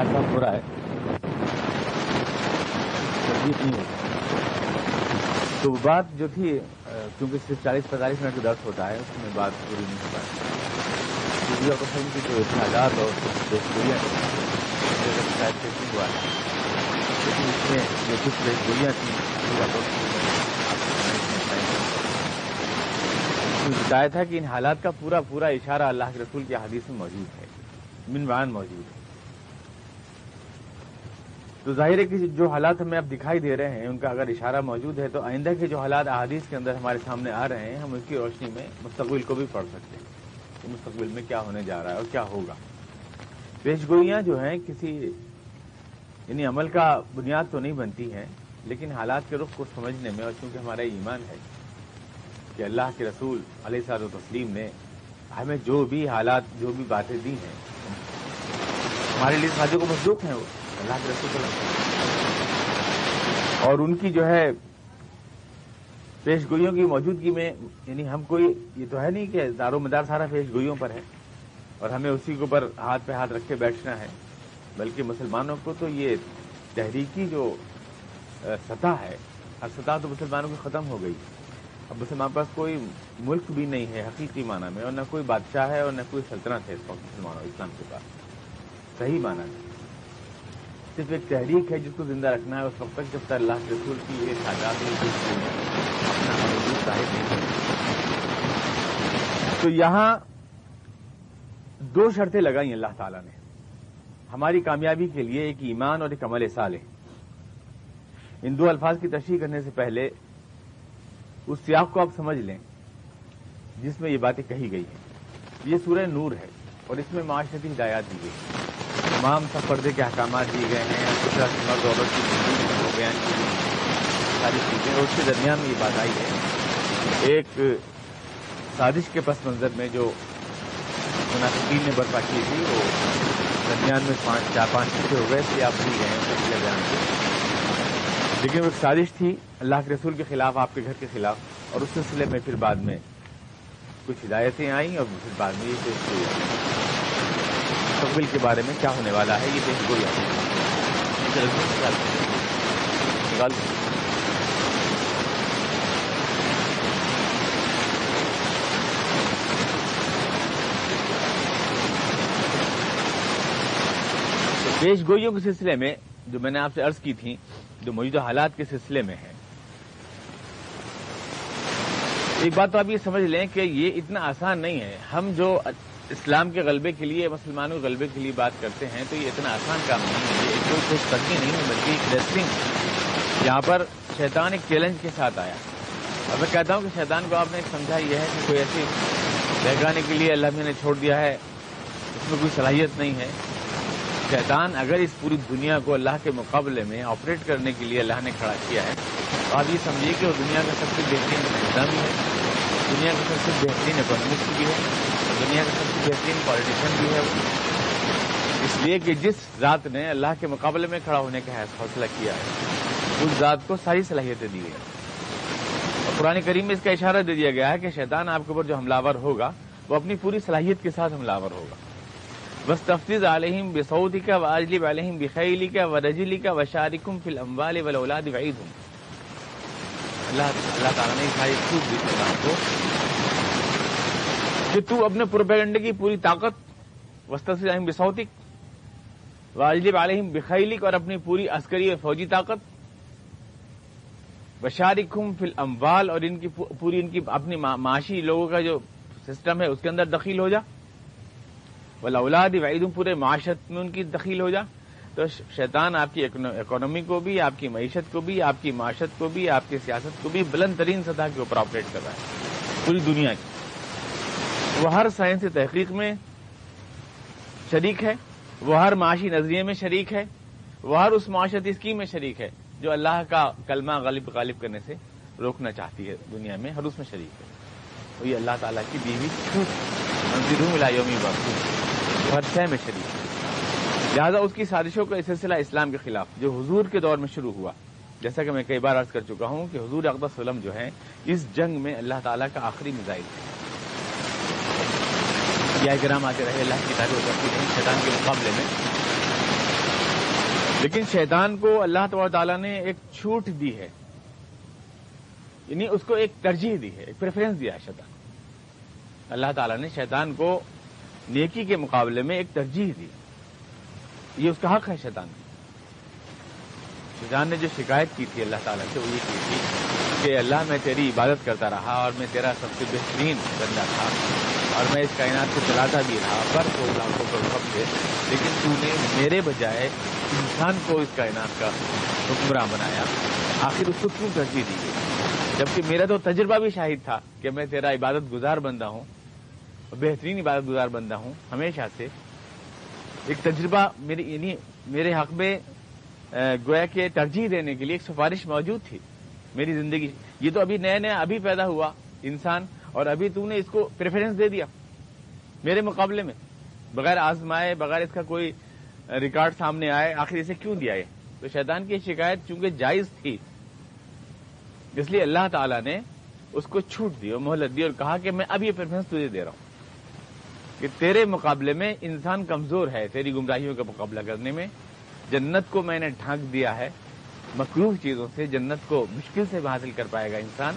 ہمارے ساتھ ہو رہا ہے۔ تربیت نہیں ہوتی تو بات جو تھی کیونکہ صرف چالیس پینتالیس منٹ کا درد ہوتا ہے، اس میں بات پوری نہیں ہو پاتی قسم کی جو تعداد اور ہوا ہے۔ لیکن اس میں جو کچھ بیشگوریاں تھیں بتایا تھا کہ ان حالات کا پورا پورا اشارہ اللہ کے رسول کے حدیث میں موجود ہے، منوان موجود ہے۔ تو ظاہر ہے کہ جو حالات ہمیں اب دکھائی دے رہے ہیں، ان کا اگر اشارہ موجود ہے تو آئندہ کے جو حالات احادیث کے اندر ہمارے سامنے آ رہے ہیں، ہم اس کی روشنی میں مستقبل کو بھی پڑھ سکتے ہیں۔ کہ مستقبل میں کیا ہونے جا رہا ہے اور کیا ہوگا۔ پیشگوئیاں جو ہیں، کسی یعنی عمل کا بنیاد تو نہیں بنتی ہیں، لیکن حالات کے رخ کو سمجھنے میں اور چونکہ ہمارا ایمان ہے کہ اللہ کے رسول علیہ صاحب و تسلیم نے ہمیں جو بھی حالات، جو بھی باتیں دی ہیں، ہمارے لیے سازوں کو مصروف ہیں وہ۔ اور ان کی جو ہے پیش گوئیوں کی موجودگی میں یعنی ہم کوئی، یہ تو ہے نہیں کہ دار و مدار سارا پیش گوئیوں پر ہے اور ہمیں اسی کے اوپر ہاتھ پہ ہاتھ رکھ کے بیٹھنا ہے، بلکہ مسلمانوں کو تو یہ تحریکی جو سطح ہے، ہر سطح تو مسلمانوں کی ختم ہو گئی۔ اب مسلمان پاس کوئی ملک بھی نہیں ہے حقیقی معنی میں، اور نہ کوئی بادشاہ ہے اور نہ کوئی سلطنت ہے اس وقت مسلمانوں، اسلام کے پاس، صحیح معنی ہے صرف ایک تحریک ہے جس کو زندہ رکھنا ہے، اس وقت تک جب تک اللہ کے رسول کی یہ تعداد تو یہاں دو شرطیں لگائی اللہ تعالیٰ نے۔ ہماری کامیابی کے لیے ایک ایمان اور ایک عمل سال ہے ان دو الفاظ کی تشریح کرنے سے پہلے اس سیاق کو آپ سمجھ لیں، جس میں یہ باتیں کہی گئی ہیں۔ یہ سورہ نور ہے اور اس میں معاشرتی ہدایات دی گئی تمام سب پردے کے احکامات دیے گئے ہیں مرد عورت کی زندگی بیان کی ساری چیزیں اور اس کے درمیان میں یہ بات آئی ہے۔ ایک سازش کے پس منظر میں جو مناسبین نے برپا کی تھی، وہ درمیان میں پانچ، چار، پانچ چیزیں ہو گئے تھے، آپ بھول گئے ہیں بیان کے لیکن وہ ایک سازش تھی، اللہ کے رسول کے خلاف، آپ کے گھر کے خلاف۔ اور اس سلسلے میں پھر بعد میں کچھ ہدایتیں آئیں اور پھر بعد میں یہ پیش ہوئی مستقبل کے بارے میں کیا ہونے والا ہے؟ یہ پیش گوئی پیش گوئیوں کے سلسلے میں جو میں نے آپ سے عرض کی تھیں، جو موجودہ حالات کے سلسلے میں ہے ایک بات تو آپ یہ سمجھ لیں کہ یہ اتنا آسان نہیں ہے۔ ہم جو اسلام کے غلبے کے لیے مسلمانوں کے غلبے کے لیے بات کرتے ہیں تو یہ اتنا آسان کام نہیں ہے، یہ کوئی کچھ کرنی نہیں ہے، بلکہ ایک ریسلنگ یہاں پر شیطان ایک چیلنج کے ساتھ آیا۔ اور میں کہتا ہوں کہ شیطان کو آپ نے سمجھا یہ ہے کہ کوئی ایسی بہگانے کے لیے اللہ نے چھوڑ دیا ہے، اس میں کوئی صلاحیت نہیں ہے۔ شیطان اگر اس پوری دنیا کو اللہ کے مقابلے میں آپریٹ کرنے کے لیے اللہ نے کھڑا کیا ہے، تو آپ یہ سمجھیے کہ وہ دنیا کا سب سے بہترین بھی ہے، دنیا کا سب سے بہترین اکانومسٹ بھی ہے۔ دنیا کا سب سے بہترین پالیٹیشین بھی ہے۔ اس لیے کہ جس ذات نے اللہ کے مقابلے میں کھڑا ہونے کا حوصلہ کیا ہے، اس ذات کو ساری صلاحیتیں دی گئی۔ اور پرانی کریم میں اس کا اشارہ دے دیا گیا ہے کہ شیطان آپ کے اوپر جو حملہ ہوگا، وہ اپنی پوری صلاحیت کے ساتھ حملہ ہوگا۔ بس تفتیز علیہم بسعودی کا و اجلب علیہم بخیلی کا و رجلی کا و شارکم فی الاموال والولاد وعیدہم۔ اللہ اللہ تعالیٰ نے ساری خوب دی کو کہ تو اپنے پروپیگنڈے کی پوری طاقت وسطی علیہم بسعودک و اجلب علیہم بخیلک اور اپنی پوری عسکری اور فوجی طاقت۔ بشارکم فی الاموال اور ان کی پوری ان کی اپنی معاشی لوگوں کا جو سسٹم ہے، اس کے اندر دخیل ہو جا۔ بلا اولاد وعید پورے معاشرت میں ان کی دخیل ہو جا۔ تو شیطان آپ کی اکانومی کو بھی، آپ کی معیشت کو بھی، آپ کی معاشرت کو بھی، آپ کی سیاست کو بھی بلند ترین سطح کے اوپر آپریٹ کر رہا ہے۔ پوری دنیا کی۔ وہ ہر سائنسی تحقیق میں شریک ہے، وہ ہر معاشی نظریے میں شریک ہے، وہ ہر اس معاشرتی اسکیم میں شریک ہے جو اللہ کا کلمہ غالب غالب کرنے سے روکنا چاہتی ہے دنیا میں، ہر اس میں شریک ہے۔ وہ یہ اللہ تعالیٰ کی بیوی منظر ملا یومی وقت ہر شہ میں شریک ہے۔ لہٰذا اس کی سازشوں کا سلسلہ اسلام کے خلاف، جو حضور کے دور میں شروع ہوا۔ جیسا کہ میں کئی بار عرض کر چکا ہوں کہ حضور اقبص وسلم جو ہیں، اس جنگ میں اللہ تعالیٰ کا آخری مزائل ہے یا گرام آتے رہے اللہ کی تعریف کرتی رہی شیطان کے مقابلے میں لیکن شیطان کو اللہ تبار تعالیٰ نے ایک چھوٹ دی ہے۔ یعنی اس کو ایک ترجیح دی ہے، ایک پریفرنس دیا ہے شیطان۔ اللہ تعالیٰ نے شیطان کو نیکی کے مقابلے میں ایک ترجیح دی۔ یہ اس کا حق ہے شیطان۔ کی شیطان نے جو شکایت کی تھی اللہ تعالیٰ سے، وہ یہ کی تھی کہ اللہ میں تیری عبادت کرتا رہا اور میں تیرا سب سے بہترین بندہ تھا۔ اور میں اس کائنات جی کو چلاتا بھی رہا پر کو لاکھوں پر وقت سے لیکن تو نے میرے بجائے انسان کو اس کائنات کا حکمراں بنایا۔ آخر اس کو کیوں ترجیح دی گئی؟ جبکہ میرا تو تجربہ بھی شاہد تھا کہ میں تیرا عبادت گزار بندہ ہوں، بہترین عبادت گزار بندہ ہوں، ہمیشہ سے۔ ایک تجربہ میری یعنی میرے حق میں گویا کے ترجیح دینے کے لیے ایک سفارش موجود تھی۔ میری زندگی، یہ تو ابھی نیا نیا ابھی پیدا ہوا۔ انسان اور ابھی تو نے اس کو پریفرنس دے دیا میرے مقابلے میں۔ بغیر آزمائے، بغیر اس کا کوئی ریکارڈ سامنے آئے، آخر اسے کیوں دیا ہے تو شیطان کی شکایت چونکہ جائز تھی۔ اس لیے اللہ تعالی نے اس کو چھوٹ دی اور مہلت دی اور کہا کہ میں اب یہ پریفرنس تجھے دے رہا ہوں کہ تیرے مقابلے میں انسان کمزور ہے، تیری گمراہیوں کا مقابلہ کرنے میں۔ جنت کو میں نے ڈھانک دیا ہے۔ مقروف چیزوں سے جنت کو مشکل سے حاصل کر پائے گا انسان۔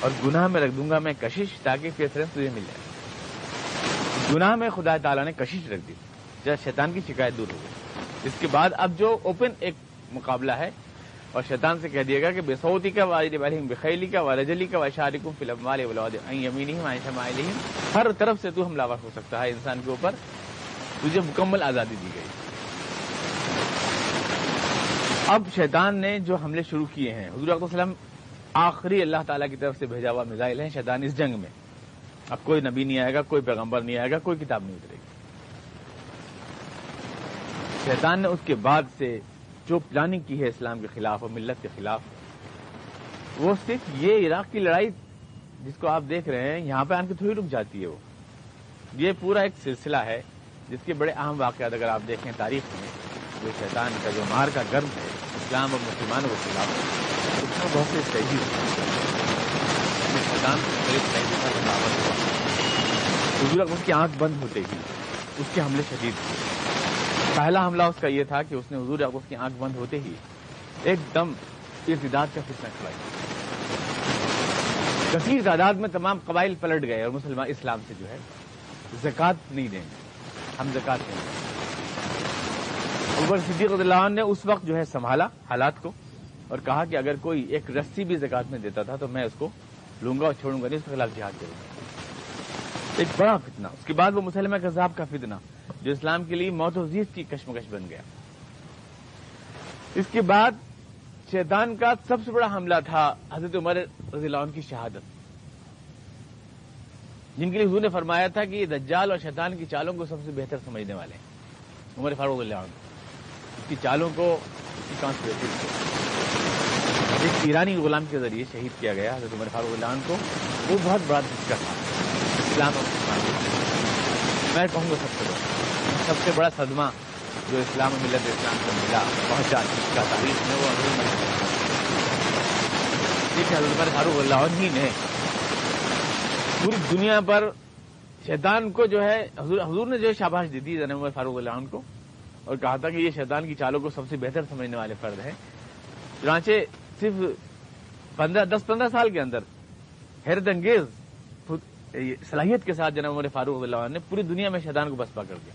اور گناہ میں رکھ دوں گا میں کشش تاکہ پریفرنس تجھے مل جائے۔ گناہ میں خدا تعالیٰ نے کشش رکھ دی۔ جب شیطان کی شکایت دور ہو گئی۔ اس کے بعد اب جو اوپن ایک مقابلہ ہے، اور شیطان سے کہہ دیا گا کہ بے سعودی کا والد والم بخیلی کا والجلی کا وشارکم فلم والے ولاد شمائل ہر طرف سے تو حملہ ہو سکتا ہے انسان کے اوپر۔ تجھے مکمل آزادی دی گئی۔ اب شیطان نے جو حملے شروع کیے ہیں، حضور وسلم آخری اللہ تعالیٰ کی طرف سے بھیجا ہوا میزائل ہیں، شیطان اس جنگ میں۔ اب کوئی نبی نہیں آئے گا، کوئی پیغمبر نہیں آئے گا، کوئی کتاب نہیں اترے گی۔ شیطان نے اس کے بعد سے جو پلاننگ کی ہے اسلام کے خلاف اور ملت کے خلاف، وہ صرف یہ عراق کی لڑائی جس کو آپ دیکھ رہے ہیں، یہاں پہ آن کے تھوڑی رک جاتی ہے وہ۔ یہ پورا ایک سلسلہ ہے، جس کے بڑے اہم واقعات اگر آپ دیکھیں تاریخ میں جو شیطان کا جو مار کا گرم ہے، اسلام اور مسلمانوں کے خلاف۔ میں بہت سے شہید شیطان حضور، اس کی آنکھ بند ہوتے ہی اس کے حملے شدید تھے پہلا حملہ اس کا یہ تھا کہ اس نے حضور اس کی آنکھ بند ہوتے ہی ایک دم ارتداد کا فتنہ کھڑائی کثیر تعداد میں تمام قبائل پلٹ گئے اور مسلمان اسلام سے جو ہے زکات نہیں دیں گے۔ ہم زکات دیں گے۔ عمر صدیق اللہ عنہ نے اس وقت جو ہے سنبھالا حالات کو۔ اور کہا کہ اگر کوئی ایک رسی بھی زکات میں دیتا تھا تو میں اس کو لوں گا اور چھوڑوں گا نہیں، اس کے خلاف جہاد کروں گا۔ ایک بڑا فتنہ۔ اس کے بعد وہ مسلمہ کذاب کا فتنہ، جو اسلام کے لیے موت و زیت کی کشمکش بن گیا۔ اس کے بعد شیطان کا سب سے بڑا حملہ تھا حضرت عمر رضی اللہ عنہ کی شہادت۔ جن کے لیے حضور نے فرمایا تھا کہ یہ دجال اور شیطان کی چالوں کو سب سے بہتر سمجھنے والے ہیں۔ عمر فاروق اللہ عنہ۔ اس کی چالوں کو ایک ایرانی غلام کے ذریعے شہید کیا گیا، حضرت عمر فاروق اللہ کو، وہ بہت بڑا دھچکا تھا۔ اسلام اور میں کہوں گا سب سے بڑا۔ سب سے بڑا صدمہ جو اسلام و ملت اسلام کو ملا پہنچا جس کا تاریخ میں وہ حضرت عمر فاروق اللہ عنہ نے پوری دنیا پر شیطان کو جو ہے، حضور حضور نے جو شاباش دی تھی عمر فاروق اللہ عنہ کو، اور کہا تھا کہ یہ شیطان کی چالوں کو سب سے بہتر سمجھنے والے فرد ہیں۔ چنانچہ صرف پندرہ دس پندرہ سال کے اندر حیرت انگیز صلاحیت کے ساتھ جناب عمر فاروق اللہ عنہ نے پوری دنیا میں شیطان کو بسپا کر دیا۔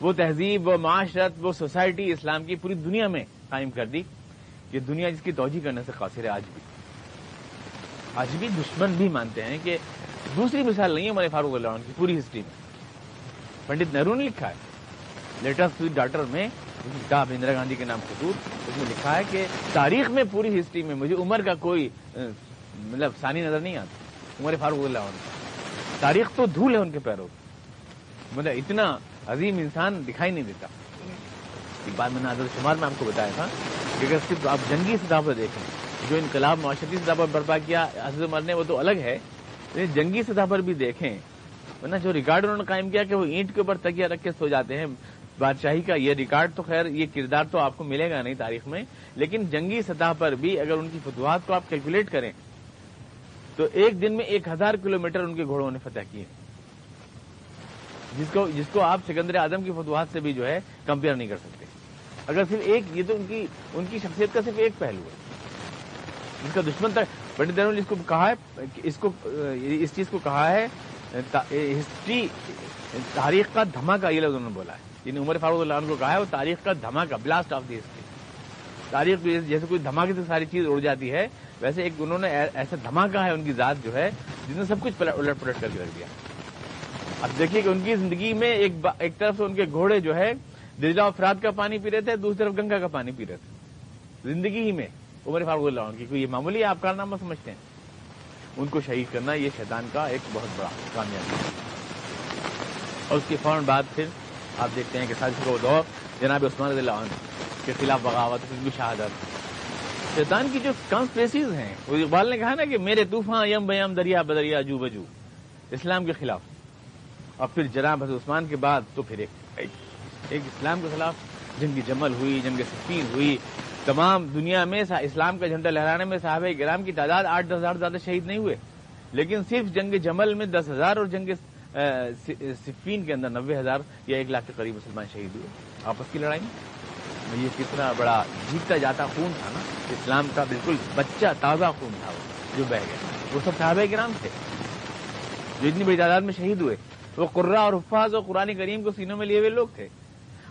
وہ تہذیب، وہ معاشرت، وہ سوسائٹی اسلام کی پوری دنیا میں قائم کر دی کہ دنیا جس کی توجہ کرنے سے قاصر ہے آج بھی۔ آج بھی دشمن بھی مانتے ہیں کہ دوسری مثال نہیں ہے عمر فاروق اللہ عنہ کی، پوری ہسٹری میں۔ پنڈت نہرو نے لکھا ہے لیٹسٹ ڈاٹر میں کتاب اندرا گاندھی کے نام خطوط اس میں لکھا ہے کہ تاریخ میں پوری ہسٹری میں مجھے عمر کا کوئی مطلب ثانی نظر نہیں آتا۔ عمر فاروق اللہ عنہ۔ تاریخ تو دھول ہے ان کے پیروں مطلب اتنا عظیم انسان دکھائی نہیں دیتا۔ ایک بات میں نے آزاد شمار میں آپ کو بتایا تھا کہ اگر صرف آپ جنگی سطح پر دیکھیں، جو انقلاب معاشرتی سطح پر برپا کیا، حضرت عمر نے، وہ تو الگ ہے۔ لیکن جنگی سطح پر بھی دیکھیں، ورنہ جو ریکارڈ انہوں نے قائم کیا کہ وہ اینٹ کے اوپر تکیا رکھ کے سو جاتے ہیں بادشاہی کا یہ ریکارڈ تو خیر، یہ کردار تو آپ کو ملے گا نہیں تاریخ میں، لیکن جنگی سطح پر بھی اگر ان کی فتوحات کو آپ کیلکولیٹ کریں، تو ایک دن میں ایک ہزار کلو ان کے گھوڑوں نے فتح کیے۔ جس کو جس کو آپ سکندر اعظم کی فتوحات سے بھی جو ہے کمپیئر نہیں کر سکتے۔ اگر صرف ایک، یہ تو ان کی ان کی شخصیت کا صرف ایک پہلو ہے۔ جس کا دشمن تک پنڈت دین اس کو کہا ہے، اس کو، اس چیز کو کہا ہے ہسٹری، تاریخ کا دھماکہ، یہ لفظ انہوں نے بولا ہے۔ یعنی عمر فاروق اللہ عنہ کو کہا ہے، وہ تاریخ کا دھماکہ بلاسٹ آف دی ہسٹری تاریخ جیسے کوئی دھماکے سے ساری چیز اڑ جاتی ہے، ویسے ایک انہوں نے ایسا دھماکہ ہے ان کی ذات جو ہے جس نے سب کچھ الٹ پلٹ کر کے رکھ دیا۔ اب دیکھیے کہ ان کی زندگی میں ایک ایک طرف سے ان کے گھوڑے جو ہے درجا افراد کا پانی پی رہے تھے، دوسری طرف گنگا کا پانی پی رہے تھے۔ زندگی ہی میں عمر فاروق اللہ عنہ کی کوئی یہ معمولی آپ کارنامہ سمجھتے ہیں؟ ان کو شہید کرنا یہ شیطان کا ایک بہت بڑا کامیابی ہے۔ اور اس کے فوراً بعد پھر آپ دیکھتے ہیں کہ سازش کو دور جناب عثمان رضی اللہ عنہ کے خلاف بغاوت کی شہادت۔ شیطان کی جو کانسپریسیز ہیں، وہ اقبال نے کہا نا کہ میرے طوفان یم بیم دریا بدریا جو بجو اسلام کے خلاف۔ اور پھر جناب حضرت عثمان کے بعد تو پھر ایک ایک اسلام کے خلاف جنگ جمل ہوئی جنگ سفین ہوئی، تمام دنیا میں اسلام کا جھنڈا لہرانے میں صحابہ گرام کی تعداد آٹھ دس ہزار زیادہ شہید نہیں ہوئے۔ لیکن صرف جنگ جمل میں دس ہزار اور جنگ صفین کے اندر نوے ہزار یا ایک لاکھ کے قریب مسلمان شہید ہوئے۔ آپس کی لڑائی۔ میں یہ کتنا بڑا جیتتا جاتا خون تھا نا، اسلام کا بالکل بچہ تازہ خون تھا وہ، جو بہ گیا۔ وہ سب صحابہ کرام تھے۔ جو اتنی بڑی تعداد میں شہید ہوئے، وہ قرہ اور حفاظ اور قرآن کریم کو سینوں میں لیے ہوئے لوگ تھے۔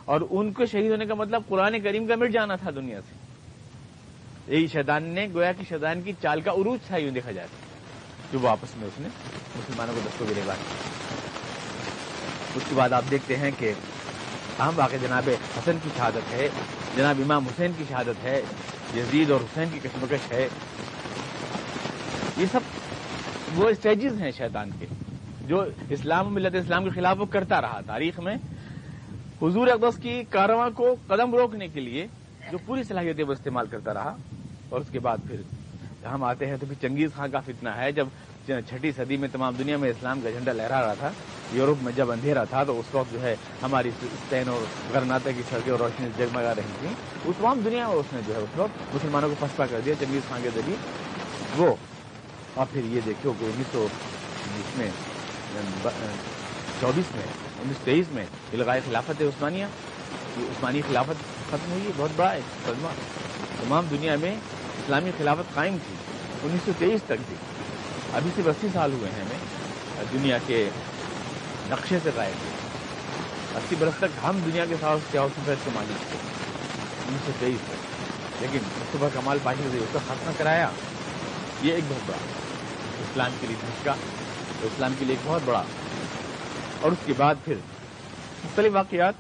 اور ان کو شہید ہونے کا مطلب قرآن کریم کا مٹ جانا تھا دنیا سے۔ یہی شیطان نے گویا کہ شیطان کی چال کا عروج تھا، یوں دیکھا جاتا جو وہ آپس میں اس نے مسلمانوں کو دستوں گرے بات اس کے بعد آپ دیکھتے ہیں کہ اہم واقع جناب حسن کی شہادت ہے، جناب امام حسین کی شہادت ہے، یزید اور حسین کی کشمکش ہے۔ یہ سب وہ اسٹیجز ہیں شیطان کے، جو اسلام ملت اسلام کے خلاف وہ کرتا رہا تاریخ میں۔ حضور اقدس کی کارواں کو قدم روکنے کے لیے جو پوری صلاحیتیں وہ استعمال کرتا رہا۔ اور اس کے بعد پھر ہم آتے ہیں تو پھر چنگیز خان کا فتنہ ہے، جب چھٹی صدی میں تمام دنیا میں اسلام کا جھنڈا لہرا رہا تھا، یورپ میں جب اندھیرا تھا تو اس وقت جو ہے ہماری اسپین اور گرناتا کی سڑکیں اور روشنی جگمگا رہی تھیں۔ اس تمام دنیا میں اس نے جو ہے اس وقت مسلمانوں کو پسپا کر دیا، چنگیز خان کے ذریعے۔ وہ، اور پھر یہ دیکھو کہ انیس سو بیس میں یعنی چوبیس میں، انیس سو تیئیس میں علاقائی خلافت ہے عثمانیہ، یہ عثمانی خلافت ختم ہوئی بہت بڑا ایک صدمہ۔ تمام دنیا میں اسلامی خلافت قائم تھی، انیس سو تیئیس تک تھی ابھی صرف اسی سال ہوئے ہیں ہمیں، دنیا کے نقشے سے غائب ہوئے اسی برس تک ہم دنیا کے ساتھ کیا سفید کے مالک تھے انیس سو تیئیس تک۔ لیکن مصطفیٰ کمال پاشی نے اس کا ختم کرایا، یہ ایک بہت بڑا اسلام کے لیے دھچکا اسلام کے لیے ایک بہت بڑا۔ اور اس کے بعد پھر مختلف واقعات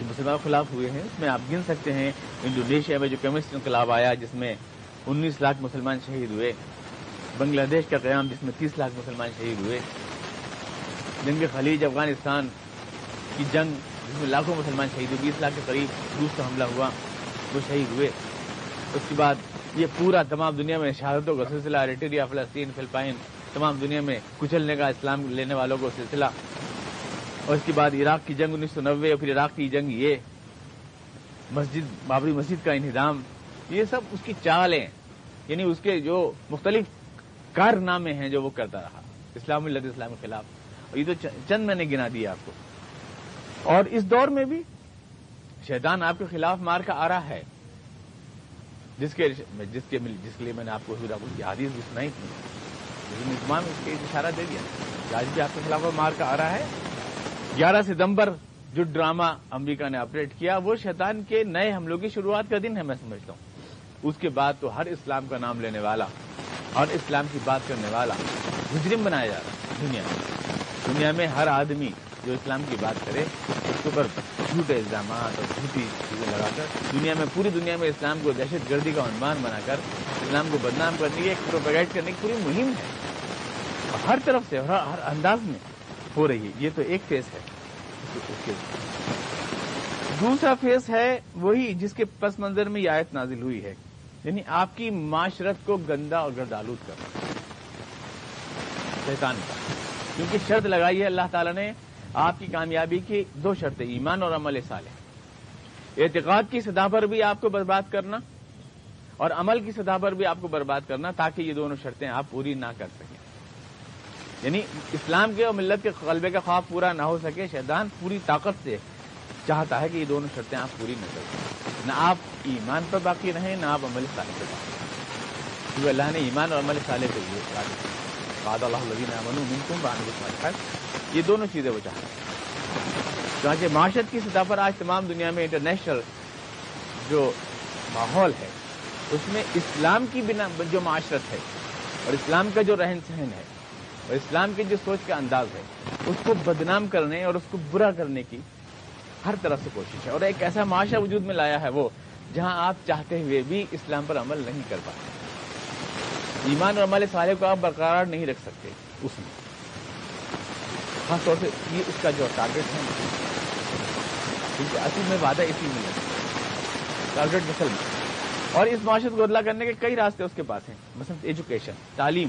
جو مسلمان کے خلاف ہوئے ہیں، اس میں آپ گن سکتے ہیں۔ انڈونیشیا میں جو کیمسٹ انقلاب آیا، جس میں انیس لاکھ مسلمان شہید ہوئے۔ بنگلہ دیش کا قیام جس میں تیس لاکھ مسلمان شہید ہوئے۔ جنگ خلیج افغانستان کی جنگ جس میں لاکھوں مسلمان شہید ہوئے، بیس لاکھ کے قریب روس کا حملہ ہوا، وہ شہید ہوئے۔ اس کے بعد یہ پورا تمام دنیا میں شہادتوں کا سلسلہ ریٹیریا فلسطین، فلپائن، تمام دنیا میں کچلنے کا اسلام لینے والوں کو سلسلہ۔ اور اس کے بعد عراق کی جنگ انیس سو نوے، اور پھر عراق کی جنگ یہ مسجد، بابری مسجد کا انہدام۔ یہ سب اس کی چالیں یعنی اس کے جو مختلف کارنامے ہیں جو وہ کرتا رہا اسلام اللہ اسلام کے خلاف۔ اور یہ تو چند میں نے گنا دیا آپ کو۔ اور اس دور میں بھی شیطان آپ کے خلاف مار کا آ رہا ہے۔ جس کے جس کے جس کے لیے میں نے آپ کو حضور کی حادث بھی سنائی تھی۔ لیکن تمام اس کے اشارہ دے دیا۔ آج بھی آپ کے خلاف مار کا آ رہا ہے۔ گیارہ ستمبر جو ڈرامہ امریکہ نے آپریٹ کیا، وہ شیطان کے نئے حملوں کی شروعات کا دن ہے، میں سمجھتا ہوں۔ اس کے بعد تو ہر اسلام کا نام لینے والا اور اسلام کی بات کرنے والا مجرم بنایا جا رہا ہے دنیا میں۔ دنیا میں ہر آدمی جو اسلام کی بات کرے، اس کے اوپر جھوٹے الزامات اور جھوٹی چیزیں لگا کر دنیا میں، پوری دنیا میں اسلام کو دہشت گردی کا عنوان بنا کر اسلام کو بدنام کرنے کی، ایک پروپیگیٹ کرنے کی پوری مہم ہے۔ ہر طرف سے ہر انداز میں ہو رہی ہے۔ یہ تو ایک فیس ہے۔ دوسرا فیس ہے وہی جس کے پس منظر میں یہ آیت نازل ہوئی ہے۔ یعنی آپ کی معاشرت کو گندا اور گردالود کرنا شیطان کا۔ کیونکہ شرط لگائی ہے اللہ تعالیٰ نے آپ کی کامیابی کی دو شرطیں، ایمان اور عمل صالح۔ اعتقاد کی سطح پر بھی آپ کو برباد کرنا اور عمل کی سطح پر بھی آپ کو برباد کرنا تاکہ یہ دونوں شرطیں آپ پوری نہ کر سکیں۔ یعنی اسلام کے اور ملت کے قلبے کا خواب پورا نہ ہو سکے، شیطان پوری طاقت سے چاہتا ہے کہ یہ دونوں شرطیں آپ پوری نہ کریں نہ آپ ایمان پر باقی رہیں، نہ آپ عمل صالح پہ باقی رہیں۔ کیونکہ اللہ نے ایمان اور عمل صالح پہ یہ باد اللہ لبین امن منکم بان یہ دونوں چیزیں وہ چاہتے ہیں۔ چانچہ معاشرت کی سطح پر آج تمام دنیا میں انٹرنیشنل جو ماحول ہے، اس میں اسلام کی بنا جو معاشرت ہے اور اسلام کا جو رہن سہن ہے اور اسلام کی جو سوچ کا انداز ہے، اس کو بدنام کرنے اور اس کو برا کرنے کی ہر طرح سے کوشش ہے اور ایک ایسا معاشرہ وجود میں لایا ہے وہ جہاں آپ چاہتے ہوئے بھی اسلام پر عمل نہیں کر پاتے۔ ایمان اور عمل صالح کو آپ برقرار نہیں رکھ سکتے اس میں۔ خاص طور سے یہ اس کا جو ٹارگیٹ ہے۔ کیونکہ اصل میں وعدہ اسی میں ہے۔ ٹارگیٹ مسل میں اور اس معاشرت کو ادلا کرنے کے کئی راستے اس کے پاس ہیں۔ مثلا ایجوکیشن تعلیم۔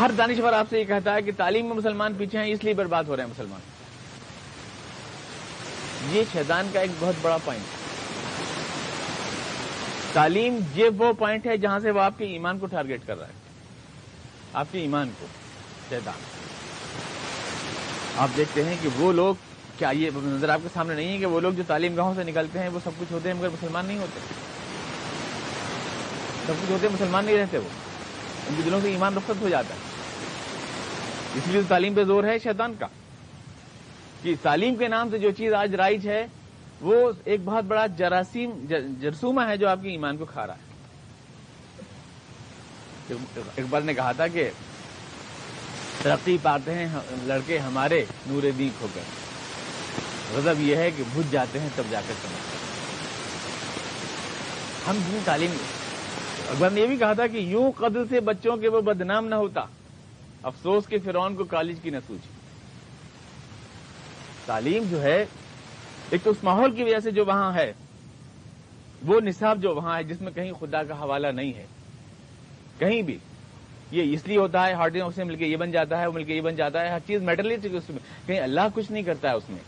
ہر دانشور آپ سے یہ کہتا ہے کہ تعلیم میں مسلمان پیچھے ہیں، اس لیے برباد ہو رہے ہیں مسلمان۔ یہ شیطان کا ایک بہت بڑا پوائنٹ ہے تعلیم یہ وہ پوائنٹ ہے جہاں سے وہ آپ کے ایمان کو ٹارگیٹ کر رہا ہے. آپ کے ایمان کو، شیطان. آپ دیکھتے ہیں کہ وہ لوگ، کیا یہ نظر آپ کے سامنے نہیں ہے کہ وہ لوگ جو تعلیم گاہوں سے نکلتے ہیں، وہ سب کچھ ہوتے ہیں مگر مسلمان نہیں ہوتے؟ سب کچھ ہوتے ہیں، مسلمان نہیں رہتے وہ. ان کے دلوں سے ایمان رخصت ہو جاتا ہے. اس لیے تعلیم پہ زور ہے شیطان کا. کہ تعلیم کے نام سے جو چیز آج رائج ہے، وہ ایک بہت بڑا جراثیم جرسومہ ہے جو آپ کے ایمان کو کھا رہا ہے۔ اقبال نے کہا تھا کہ ترقی پاتے ہیں، لڑکے ہمارے نور دین کھو کر غضب یہ ہے کہ بھج جاتے ہیں تب جا کر سمجھتے ہم جن تعلیم اکبر نے یہ بھی کہا تھا کہ یوں قدر سے بچوں کے وہ بدنام نہ ہوتا۔ افسوس کے فرعون کو کالج کی نہ سوچی۔ تعلیم جو ہے، ایک تو اس ماحول کی وجہ سے جو وہاں ہے، وہ نصاب جو وہاں ہے، جس میں کہیں خدا کا حوالہ نہیں ہے۔ کہیں بھی۔ یہ اس لیے ہوتا ہے، ہارڈ سے مل کے یہ بن جاتا ہے، وہ مل کے یہ بن جاتا ہے، ہر چیز میٹرلی اس میں۔ کہیں اللہ کچھ نہیں کرتا ہے اس میں۔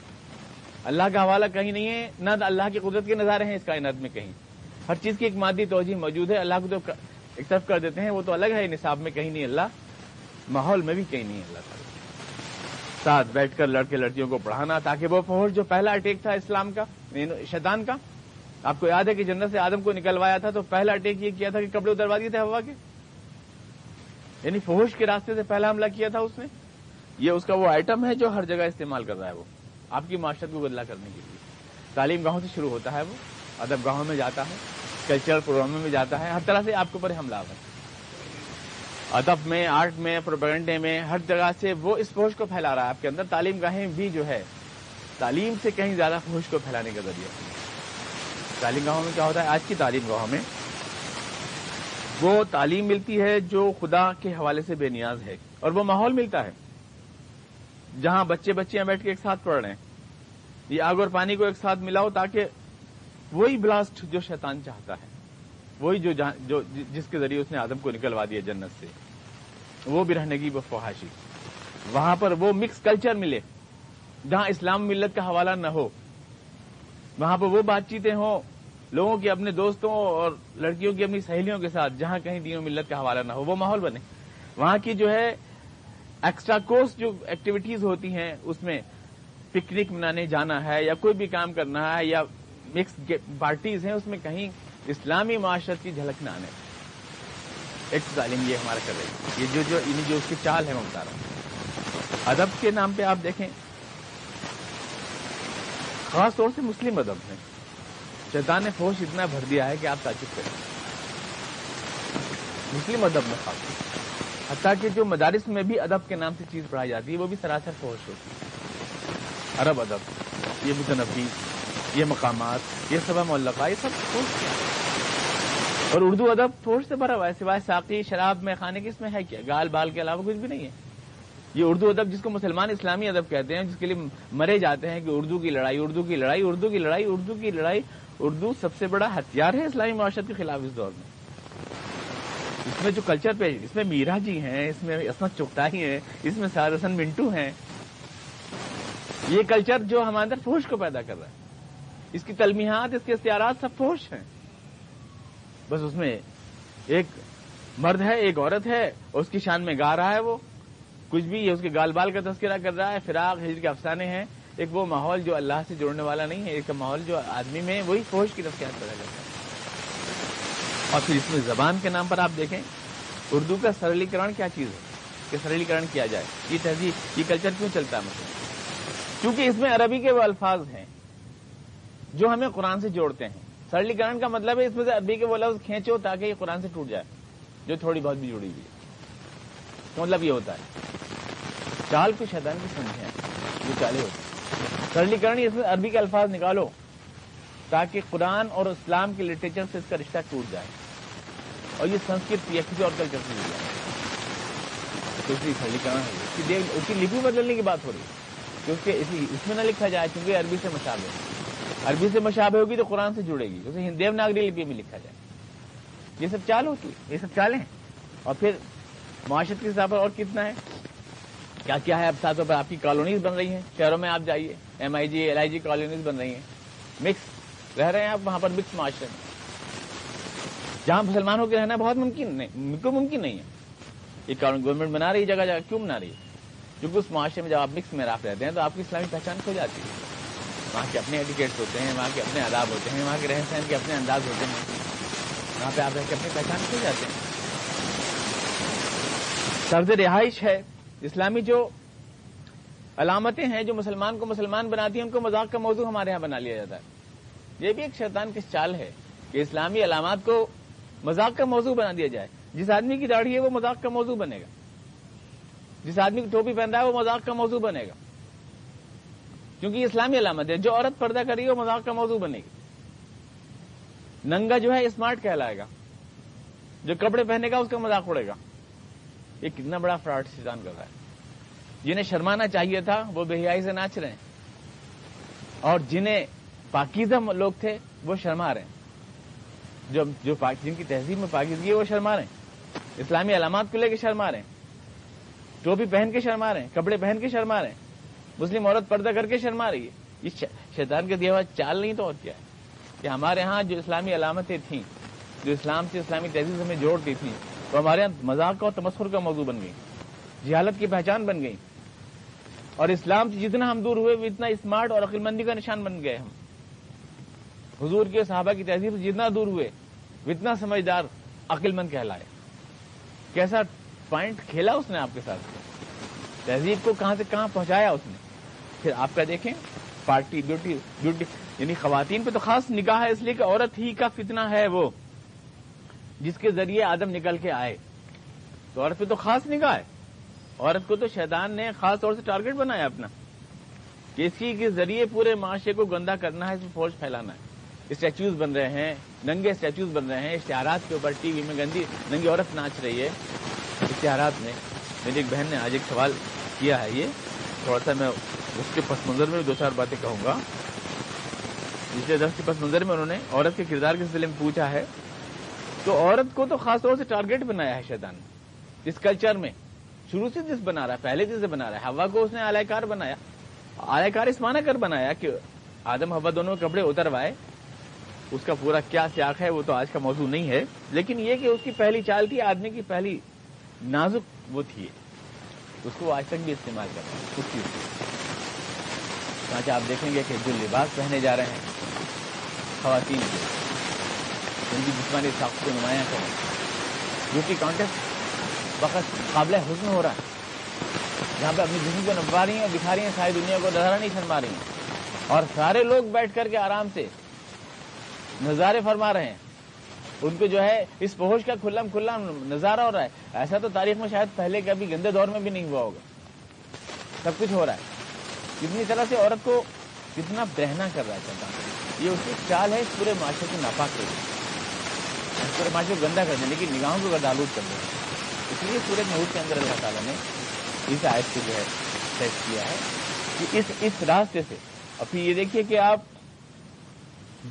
اللہ کا حوالہ کہیں نہیں ہے، نہ اللہ کی قدرت کے نظارے ہیں اس کائنات میں کہیں۔ ہر چیز کی ایک مادی توجہ موجود ہے، اللہ کو تو ایک طرف کر دیتے ہیں، وہ تو الگ ہے، نصاب میں کہیں نہیں، اللہ ماحول میں بھی کہیں نہیں، اللہ تعالیٰ۔ ساتھ بیٹھ کر لڑکے لڑکیوں کو پڑھانا تاکہ وہ فوج جو پہلا اٹیک تھا اسلام کا یعنی شیطان کا، آپ کو یاد ہے کہ جنت سے آدم کو نکلوایا تھا تو پہلا اٹیک یہ کیا تھا کہ کپڑے اتروا دیے تھے ہوا کے؟ یعنی فوج کے راستے سے پہلا حملہ کیا تھا اس نے؟ یہ اس کا وہ آئٹم ہے جو ہر جگہ استعمال کر رہا ہے وہ، آپ کی معاشرت کو بدلا کرنے کے لیے۔ تعلیم گاہوں سے شروع ہوتا ہے وہ، ادب گاہوں میں جاتا ہے کلچرل پروگراموں میں جاتا ہے، ہر طرح سے آپ کے اوپر حملہ ہے۔ ادب میں، آرٹ میں، پروپیگنڈے میں، ہر جگہ سے وہ اس فوج کو پھیلا رہا ہے۔ آپ کے اندر تعلیم گاہیں بھی جو ہے، تعلیم سے کہیں زیادہ فوج کو پھیلانے کا ذریعہ تعلیم گاہوں میں کیا ہوتا ہے؟ آج کی تعلیم گاہوں میں وہ تعلیم ملتی ہے جو خدا کے حوالے سے بے نیاز ہے اور وہ ماحول ملتا ہے۔ جہاں بچے بچیاں بیٹھ کے ایک ساتھ پڑھ رہے ہیں، یہ آگ اور پانی کو ایک ساتھ ملاؤ تاکہ وہی بلاسٹ جو شیطان چاہتا ہے۔ وہی جو جو جس کے ذریعے اس نے آدم کو نکلوا دیا جنت سے۔ وہ بھی رہنے کی وہ فحاشی وہاں پر وہ مکس کلچر ملے۔ جہاں اسلام ملت کا حوالہ نہ ہو۔ وہاں پر وہ بات چیتیں ہوں۔ لوگوں کے اپنے دوستوں اور لڑکیوں کی اپنی سہیلیوں کے ساتھ جہاں کہیں دینوں ملت کا حوالہ نہ ہو، وہ ماحول بنے۔ وہاں کی جو ہے ایکسٹرا کورس جو ایکٹیویٹیز ہوتی ہیں، اس میں پکنک منانے جانا ہے یا کوئی بھی کام کرنا ہے یا مکس پارٹیز ہیں، اس میں کہیں اسلامی معاشرت کی جھلک نہ آنے ایک تعلیم یہ ہمارا کر رہی یہ جو جو یعنی جو اس کی چال ہے میں بتا رہا ہوں ادب کے نام پہ آپ دیکھیں۔ خاص طور سے مسلم ادب میں شیطان نے فوش اتنا بھر دیا ہے کہ آپ تعجب کریں۔ مسلم ادب میں خاص۔ حتیٰ کہ جو مدارس میں بھی ادب کے نام سے چیز پڑھائی جاتی ہے، وہ بھی سراسر فوش ہوتی ہے۔ عرب ادب، یہ متنفی یہ مقامات، یہ سب معلقہ یہ سب فوش اور اردو ادب فوش سے بھرا ہوا ہے، سوائے ساقی، شراب میں، کھانے کی اس میں ہے کیا؟ گال بال کے علاوہ کچھ بھی نہیں ہے۔ یہ اردو ادب جس کو مسلمان اسلامی ادب کہتے ہیں، جس کے لیے مرے جاتے ہیں کہ اردو کی لڑائی، اردو کی لڑائی، اردو کی لڑائی، اردو کی لڑائی۔ اردو سب سے بڑا ہتھیار ہے اسلامی معاشرت کے خلاف اس دور میں۔ اس میں جو کلچر پہ، اس میں میرا جی ہیں، اس میں عصمت چکتا ہی اس میں سعد حسن منٹو ہیں۔ یہ کلچر جو ہمارے اندر فوش کو پیدا کر رہا ہے۔ اس کی تلمیحات، اس کے اختیارات سب فوش ہیں۔ بس اس میں ایک مرد ہے، ایک عورت ہے اس کی شان میں گا رہا ہے وہ۔ کچھ بھی یہ اس کے گال بال کا تذکرہ کر رہا ہے فراق ہجر کے افسانے ہیں۔ ایک وہ ماحول جو اللہ سے جوڑنے والا نہیں ہے، ایک ماحول جو آدمی میں وہی فوج کی نفسیات پیدا کرتا ہے۔ اور پھر اس میں زبان کے نام پر آپ دیکھیں، اردو کا سرلیکرن کیا چیز ہے؟ کہ سرلیکرن کیا جائے۔ یہ تہذیب، یہ کلچر کیوں چلتا ہے مطلب کیونکہ اس میں عربی کے وہ الفاظ ہیں جو ہمیں قرآن سے جوڑتے ہیں۔ سرلیکرن کا مطلب ہے اس میں سے عربی کے وہ لفظ کھینچو تاکہ یہ قرآن سے ٹوٹ جائے، جو تھوڑی بہت بھی جڑی ہوئی ہے۔ مطلب یہ ہوتا ہے۔ چال کو شیطان کی سمجھیں، یہ چالے ہوتے ہیں۔ سرلیکرن اس میں عربی کے الفاظ نکالو تاکہ قرآن اور اسلام کے لٹریچر سے اس کا رشتہ ٹوٹ جائے۔ اور یہ سنسکرت یا کسی اور کلچر سے مل جائے دوسری سرلیکرن ہے۔ اس کی لپی بدلنے کی بات ہو رہی ہے۔ کیونکہ اس میں نہ لکھا جائے کیونکہ عربی سے مشابہ ہے۔ عربی سے مشابہ ہوگی تو قرآن سے جڑے گی۔ اسے دیو ناگری لپی میں لکھا جائے۔ یہ سب چال ہوتی ہے یہ سب چالیں ہیں۔ اور پھر معاشرت کے حساب پر اور کتنا ہے؟ کیا کیا ہے اب ساتھوں پر؟ آپ کی کالونیز بن رہی ہیں۔ شہروں میں آپ جائیے۔ M I G L I G colonies بن رہی ہیں۔ مکس رہ رہے ہیں آپ وہاں پر مکس معاشرے میں۔ جہاں مسلمانوں کے رہنا بہت ممکن نہیں کو ممکن نہیں ہے۔ یہ گورنمنٹ بنا رہی ہے، جگہ جگہ کیوں بنا رہی ہے؟ کیونکہ اس معاشرے میں جب آپ مکس میں آپ رہتے ہیں تو آپ کی اسلامی پہچان کھو جاتی ہے۔ وہاں کے اپنے ایڈیکیٹس ہوتے ہیں، وہاں کے اپنے آداب ہوتے ہیں، وہاں کے رہن سہن کے اپنے انداز ہوتے ہیں۔ وہاں پہ آپ رہ کے اپنی پہچان کھو جاتے ہیں۔ طرز رہائش ہے۔ اسلامی جو علامتیں ہیں، جو مسلمان کو مسلمان بناتی ہیں، ان کو مذاق کا موضوع ہمارے یہاں بنا لیا جاتا ہے۔ یہ بھی ایک شیطان کی چال ہے کہ اسلامی علامات کو مذاق کا موضوع بنا دیا جائے۔ جس آدمی کی داڑھی ہے، وہ مذاق کا موضوع بنے گا۔ جس آدمی کی ٹوپی پہنتا ہے، وہ مذاق کا موضوع بنے گا۔ کیونکہ اسلامی علامت ہے، جو عورت پردہ کری وہ مذاق کا موضوع بنے گی۔ ننگا جو ہے اسمارٹ کہلائے گا۔ جو کپڑے پہنے گا، اس کا مذاق اڑے گا۔ یہ کتنا بڑا فراڈ سیزان کر رہا ہے۔ جنہیں شرمانا چاہیے تھا، وہ بےحیائی سے ناچ رہے ہیں۔ اور جنہیں پاکیزہ لوگ تھے، وہ شرما رہے ہیں۔ جو جو جن کی تہذیب میں پاکیزگی ہے، وہ شرما رہے ہیں۔ اسلامی علامات کو لے کے شرما رہے ہیں۔ ٹوپی پہن کے شرما رہے ہیں، کپڑے پہن کے شرما رہے ہیں۔ مسلم عورت پردہ کر کے شرما رہی ہے۔ یہ شیطان کے دیا ہوا چال نہیں تو اور کیا ہے؟ کہ ہمارے ہاں جو اسلامی علامتیں تھیں، جو اسلام سے اسلامی تہذیب ہمیں جوڑتی تھیں، وہ ہمارے یہاں مذاق اور تمسر کا موضوع بن گئی جہالت کی پہچان بن گئی اور اسلام سے جتنا ہم دور ہوئے اتنا اسمارٹ اور عقل مندی کا نشان بن گئے ہم۔ حضور کے صحابہ کی تہذیب سے جتنا دور ہوئے اتنا سمجھدار، عقل مند کہلائے۔ کیسا پوائنٹ کھیلا اس نے آپ کے ساتھ؟ تہذیب کو کہاں سے کہاں پہنچایا اس نے؟ پھر آپ کا دیکھیں، پارٹی بیوٹی بیوٹی یعنی خواتین پہ تو خاص نکاح ہے، اس لیے کہ عورت ہی کا فتنہ ہے وہ، جس کے ذریعے آدم نکل کے آئے۔ تو عورت پہ تو خاص نکاح ہے۔ عورت کو تو شیطان نے خاص طور سے ٹارگٹ بنایا اپنا، کہ اسی کے ذریعے پورے معاشرے کو گندا کرنا ہے، اس میں فوج پھیلانا ہے۔ اسٹیچوز بن رہے ہیں، ننگے اسٹیچوز بن رہے ہیں، اشتہارات کے اوپر ٹی وی میں گندی ننگی عورت ناچ رہی ہے۔ اشتہارات میں، میری ایک بہن نے آج ایک سوال کیا ہے یہ۔ تھوڑا سا میں اس کے پس منظر میں بھی دو چار باتیں کہوں گا۔ پچھلے دس کے پس منظر میں انہوں نے عورت کے کردار کے سلسلے میں پوچھا ہے، تو عورت کو تو خاص طور سے ٹارگیٹ بنایا ہے شیطان۔ اس کلچر میں۔ شروع سے جس بنا رہا ہے، پہلے دن سے بنا رہا ہے۔ ہوا کو اس نے آلائے کار بنایا۔ آلائے کار اس معنی کر بنایا کہ آدم ہوا دونوں کپڑے اتروائے اس کا پورا کیا سیاق ہے، وہ تو آج کا موضوع نہیں ہے۔ لیکن یہ کہ اس کی پہلی چال تھی، آدمی کی پہلی نازک وہ تھی۔ اس کو آج تک بھی استعمال کرتا ہے اس چیز چانچہ آپ دیکھیں گے کہ جو لباس پہنے جا رہے ہیں، خواتین کے، ان کی جسمانی ساخت کو نمایاں کریں بیوٹی کانٹیسٹ وقت قابل حسن ہو رہا ہے۔ جہاں پہ اپنی جسم کو نبوا رہی ہیں، دکھا رہی ہیں، ساری دنیا کو نظارہ نہیں شرما رہی ہیں۔ اور سارے لوگ بیٹھ کر کے آرام سے نظارے فرما رہے ہیں۔ ان کو جو ہے اس پہنچ کا کھلم کھلا نظارہ ہو رہا ہے۔ ایسا تو تاریخ میں شاید پہلے کبھی گندے دور میں بھی نہیں ہوا ہوگا۔ سب کچھ ہو رہا ہے۔ کتنی طرح سے عورت کو کتنا بہنا کر رہا ہے چاہتا یہ اس کی چال ہے اس پورے معاشرے کو ناپاک کر اس پورے معاشرے کو گندا کر دیں لیکن نگاہوں کو گردالود کر دیں اس لیے پورے محبت کے اندر اللہ تعالیٰ نے اس آیت کو جو ہے سیٹ کیا ہے کہ اس اس راستے سے۔ اور پھر یہ دیکھیے کہ آپ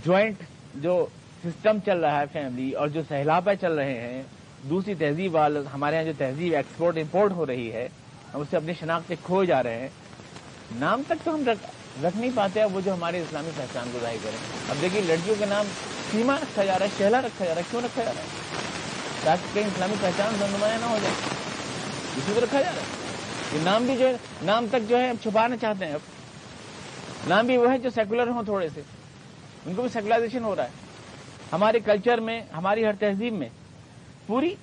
جوائنٹ جو سسٹم چل رہا ہے فیملی اور جو سیلابیں چل رہے ہیں، دوسری تہذیب والے ہمارے یہاں جو تہذیب ایکسپورٹ امپورٹ ہو رہی ہے، ہم اس سے اپنی شناخت سے کھو جا رہے ہیں۔ نام تک تو ہم رکھ رکھ نہیں پاتے وہ جو ہمارے اسلامی پہچان کو ظاہر کریں۔ اب دیکھیے، لڑکیوں کے نام سیما رکھا جا رہا ہے، شہلا رکھا جا رہا ہے، کیوں رکھا جا رہا ہے؟ تاکہ کہیں اسلامی پہچان نمایاں نہ ہو جائے۔ اسی کو رکھا جا رہا ہے۔ یہ نام بھی جو ہے، نام تک جو ہے چھپانا چاہتے ہیں۔ اب نام بھی وہ ہے جو سیکولر ہوں تھوڑے سے۔ ان کو بھی سیکولرائزیشن ہو رہا ہے۔ ہمارے کلچر میں، ہماری ہر تہذیب میں پوری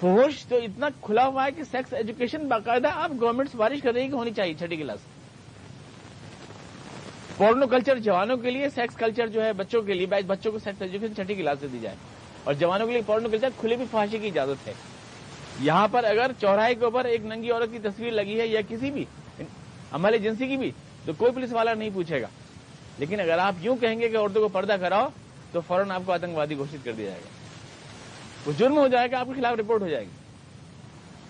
فوش تو اتنا کھلا ہوا ہے کہ سیکس ایجوکیشن باقاعدہ آپ گورنمنٹ سفارش کر رہی ہے کہ ہونی چاہیے، چھٹی کلاس۔ پورنو کلچر جوانوں کے لیے سیکس کلچر جو ہے بچوں کے لیے بچوں کو سیکس ایجوکیشن چھٹی کلاس سے دی جائے۔ اور جوانوں کے لیے پورنو کلچر کھلے بھی فحاشی کی اجازت ہے۔ یہاں پر اگر چوراہے کے اوپر ایک ننگی عورت کی تصویر لگی ہے یا کسی بھی عمل ایجنسی کی بھی، تو کوئی پولیس والا نہیں پوچھے گا۔ لیکن اگر آپ یوں کہیں گے کہ عورتوں کو پردہ کراؤ تو فوراً آپ کو آتنکوادی گھوشت کر دیا جائے گا۔ وہ جرم ہو جائے گا، آپ کے خلاف رپورٹ ہو جائے گی۔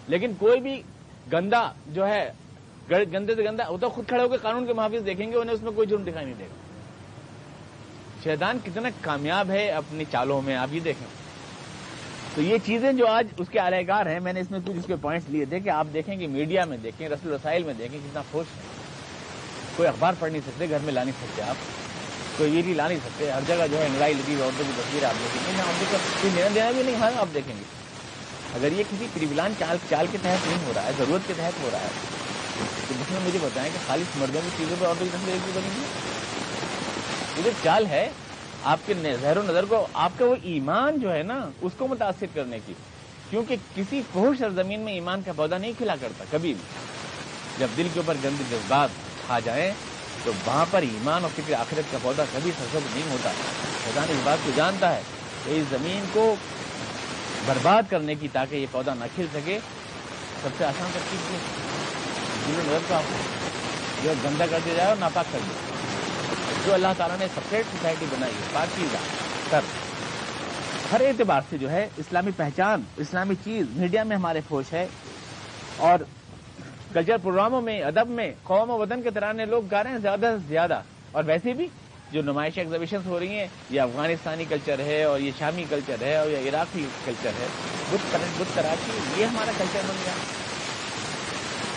لیکن کوئی بھی گندا جو ہے گندے سے گندا وہ تو خود کھڑے ہو کے قانون کے محافظ دیکھیں گے، انہیں اس میں کوئی جرم دکھائی نہیں دے گا۔ شیطان کتنا کامیاب ہے اپنی چالوں میں، آپ یہ دیکھیں۔ تو یہ چیزیں جو آج اس کے آلے کار ہیں، میں نے اس میں کچھ اس کے پوائنٹس لیے تھے کہ آپ دیکھیں کہ میڈیا میں دیکھیں رسول رسائل میں دیکھیں، کتنا خوش ہے کوئی اخبار پڑھ نہیں سکتے، گھر میں لا نہیں سکتے آپ۔ کوئی یہ بھی لا نہیں سکتے، ہر جگہ جو ہے لڑائی لگی عورتوں کی تصویر آپ دیکھیں گے کوئی لینا دینا بھی نہیں ہاں آپ دیکھیں گے۔ اگر یہ کسی پریولان چال چال کے تحت نہیں ہو رہا ہے، ضرورت کے تحت ہو رہا ہے، تو جس میں مجھے بتائیں کہ خالص مردوں کی چیزوں پر عورتوں کی تصویر ایک بھی بنی گی یہ جو چال ہے، آپ کے زہر و نظر کو، آپ کا وہ ایمان جو ہے نا، اس کو متاثر کرنے کی۔ کیونکہ کسی پہنچ سرزمین میں ایمان کا پودا نہیں کھلا کرتا، کبھی بھی۔ جب دل کے اوپر گندے جذبات آ جائیں تو وہاں پر ایمان اور فکر آخرت کا پودا کبھی سرسب نہیں ہوتا۔ خدا نے اس بات کو جانتا ہے کہ اس زمین کو برباد کرنے کی تاکہ یہ پودا نہ کھل سکے۔ سب سے آسان ترکیب دل نظر کا جو گندا کر دیا جائے اور ناپاک کر دیا جو اللہ تعالیٰ نے سپریٹ سوسائٹی بنائی ہے، پاکیزہ کر ہر اعتبار سے جو ہے، اسلامی پہچان، اسلامی چیز، میڈیا میں ہمارے فوش ہے۔ اور کلچر پروگراموں میں، ادب میں، قوم و وطن کے ترانے لوگ گا رہے ہیں زیادہ سے زیادہ۔ اور ویسے بھی جو نمائش ایگزیبیشنس ہو رہی ہیں، یہ افغانستانی کلچر ہے اور یہ شامی کلچر ہے اور یہ عراقی کلچر ہے۔ بت تراشی، یہ ہمارا کلچر بن گیا۔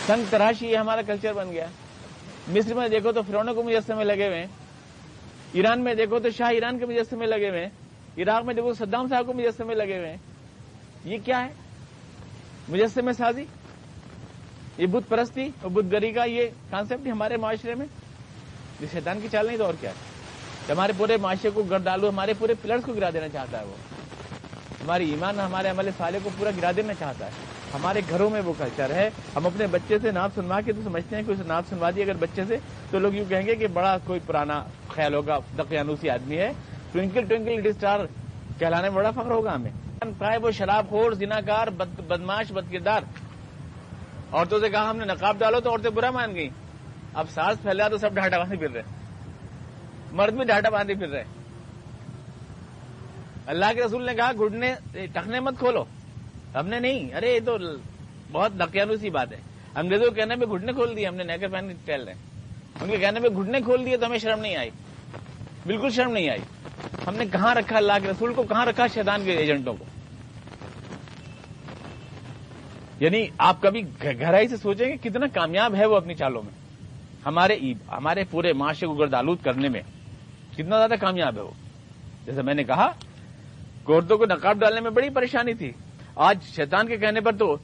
سنگ تراشی، یہ ہمارا کلچر بن گیا۔ مصر میں دیکھو تو فرونوں کو مجسمے لگے ہوئے ہیں۔ ایران میں دیکھو تو شاہ ایران کے مجسمے لگے ہوئے ہیں۔ عراق میں دیکھو صدام صاحب کو مجسمے لگے ہوئے ہیں۔ یہ کیا ہے؟ مجسمے سازی؟ یہ بت پرستی اور بت گری کا یہ کانسیپٹ ہمارے معاشرے میں یہ شیطان کی چال نہیں تو اور کیا ہے؟ ہمارے پورے معاشرے کو گر ڈالو ہمارے پورے پلرس کو گرا دینا چاہتا ہے وہ۔ ہماری ایمان، ہمارے عمل سالے کو پورا گرا دینا چاہتا ہے۔ ہمارے گھروں میں وہ کلچر ہے۔ ہم اپنے بچے سے نعت سنوا کے تو سمجھتے ہیں کہ اسے نعت سنوا دی اگر بچے سے، تو لوگ یوں کہیں گے کہ بڑا کوئی پرانا خیال ہوگا، دقیانوسی آدمی ہے۔ ٹوئنکل ٹوئنکل اسٹار کہلانے میں بڑا فخر ہوگا ہمیں۔ وہ شراب خور، زناکار بدماش بد کردار عورتوں سے کہا ہم نے نقاب ڈالو تو عورتیں برا مان گئی اب سانس پھیلا تو سب ڈھاٹا باندھے پھر رہے مرد بھی ڈھاٹا باندھے پھر رہے اللہ کے رسول نے کہا، گھٹنے ٹکنے مت کھولو۔ ہم نے نہیں۔ ارے، یہ تو بہت دقیانو سی بات ہے۔ انگریزوں کے کہنے میں گھٹنے کھول دیے، ہم نے نیکر پہن ٹہل رہے ان کے کہنے میں گھٹنے کھول دیے تو ہمیں شرم نہیں آئی۔ بالکل شرم نہیں آئی۔ ہم نے کہاں رکھا اللہ کے رسول کو؟ کہاں رکھا شیطان کے ایجنٹوں کو؟ یعنی آپ کبھی گہرائی سے سوچیں کہ کتنا کامیاب ہے وہ اپنی چالوں میں۔ ہمارے ہمارے پورے معاشرے کو گردالود کرنے میں کتنا زیادہ کامیاب ہے وہ۔ جیسے میں نے کہا عورتوں کو نقاب ڈالنے میں بڑی پریشانی تھی۔ آج شیطان کے کہنے پر تو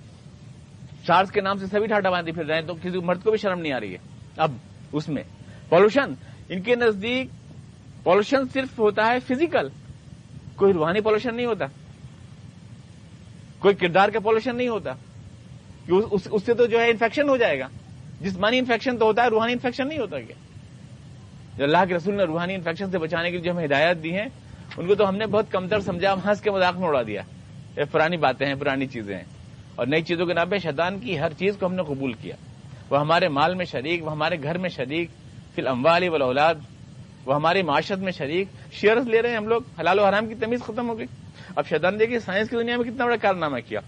چارج کے نام سے سبھی ٹھاٹا باندھی پھر رہے ہیں، تو کسی مرد کو بھی شرم نہیں آ رہی ہے۔ اب اس میں پالوشن ان کے نزدیک پالوشن صرف ہوتا ہے فزیکل۔ کوئی روحانی پالوشن نہیں ہوتا۔ کوئی کردار کا پالوشن نہیں ہوتا۔ اس سے تو جو ہے انفیکشن ہو جائے گا۔ جسمانی انفیکشن تو ہوتا ہے، روحانی انفیکشن نہیں ہوتا کیا؟ جو اللہ کے رسول نے روحانی انفیکشن سے بچانے کی جو ہمیں ہدایت دی ہیں، ان کو تو ہم نے بہت کمتر سمجھا ہنس کے مذاق میں اڑا دیا۔ یہ پرانی باتیں ہیں، پرانی چیزیں ہیں۔ اور نئی چیزوں کے نام شیطان کی ہر چیز کو ہم نے قبول کیا۔ وہ ہمارے مال میں شریک، وہ ہمارے گھر میں شریک پھر اموالی اولاد وہ ہماری معاشرت میں شریک۔ شیئرز لے رہے ہیں ہم لوگ، حلال و حرام کی تمیز ختم ہو گئی۔ اب شیطان دیکھیے، سائنس کی دنیا میں کتنا بڑا کارنامہ کیا۔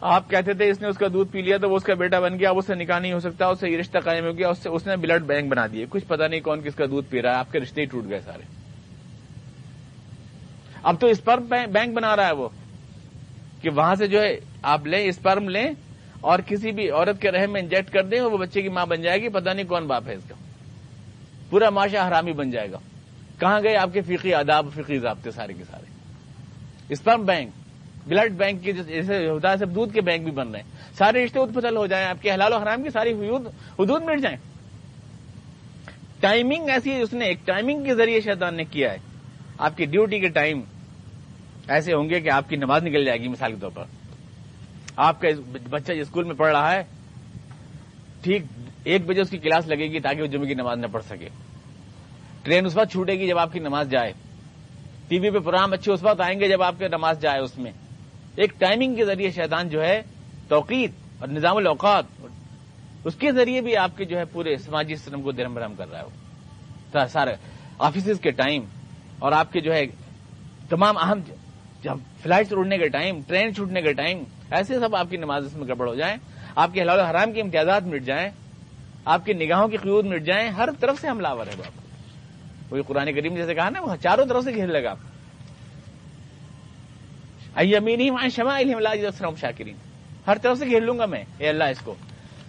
آپ کہتے تھے اس نے اس کا دودھ پی لیا تو وہ اس کا بیٹا بن گیا اس سے نکاح نہیں ہو سکتا، اس سے یہ رشتہ قائم ہو گیا، اس سے اس نے بلڈ بینک بنا دیے۔ کچھ پتا نہیں کون کس کا دودھ پی رہا ہے، آپ کے رشتے ہی ٹوٹ گئے سارے۔ اب تو اسپرم بینک بنا رہا ہے وہ، کہ وہاں سے جو ہے آپ لیں، اسپرم لیں اور کسی بھی عورت کے رحم میں انجیکٹ کر دیں وہ بچے کی ماں بن جائے گی، پتہ نہیں کون باپ ہے اس کا۔ پورا معاشا حرامی بن جائے گا۔ کہاں گئے آپ کے فقی آداب فقی ضابطے سارے کے سارے؟ Sperm bank. بلڈ بینک کے جیسے ہوتا ہے، سب دودھ کے بینک بھی بن رہے ہیں۔ سارے رشتے اتپتل ہو جائیں، آپ کے حلال و حرام کی ساری حدود مٹ جائیں۔ ٹائمنگ ایسی ہے، اس نے ایک ٹائمنگ کے ذریعے شیطان نے کیا ہے۔ آپ کی ڈیوٹی کے ٹائم ایسے ہوں گے کہ آپ کی نماز نکل جائے گی، مثال کے طور پر۔ آپ کا بچہ اسکول میں پڑھ رہا ہے، ٹھیک ایک بجے اس کی کلاس لگے گی تاکہ وہ جمعے کی نماز نہ پڑھ سکے۔ ٹرین اس وقت چھوٹے گی جب آپ کی نماز جائے۔ ٹی وی پہ پروگرام اچھے اس وقت آئیں گے جب آپ کی نماز جائے اس میں۔ ایک ٹائمنگ کے ذریعے شیطان جو ہے توقید اور نظام الاوقات اس کے ذریعے بھی آپ کے جو ہے پورے سماجی سسٹم کو درم برہم کر رہا ہے سارے آفیسز کے ٹائم اور آپ کے جو ہے تمام اہم جب فلائٹ اڑنے کے ٹائم ٹرین چھوٹنے کے ٹائم، ایسے سب آپ کی نماز اس میں گڑبڑ ہو جائیں، آپ کے حلال حرام کے امتیازات مٹ جائیں، آپ کی نگاہوں کی قیود مٹ جائیں، ہر طرف سے حملہ ہے باپ وہی قرآن کریم جیسے کہا نا، وہ چاروں طرف سے گھیر لگا امین شما شاکرین ہر طرف سے گھیر لوں گا میں، اے اللہ اس کو.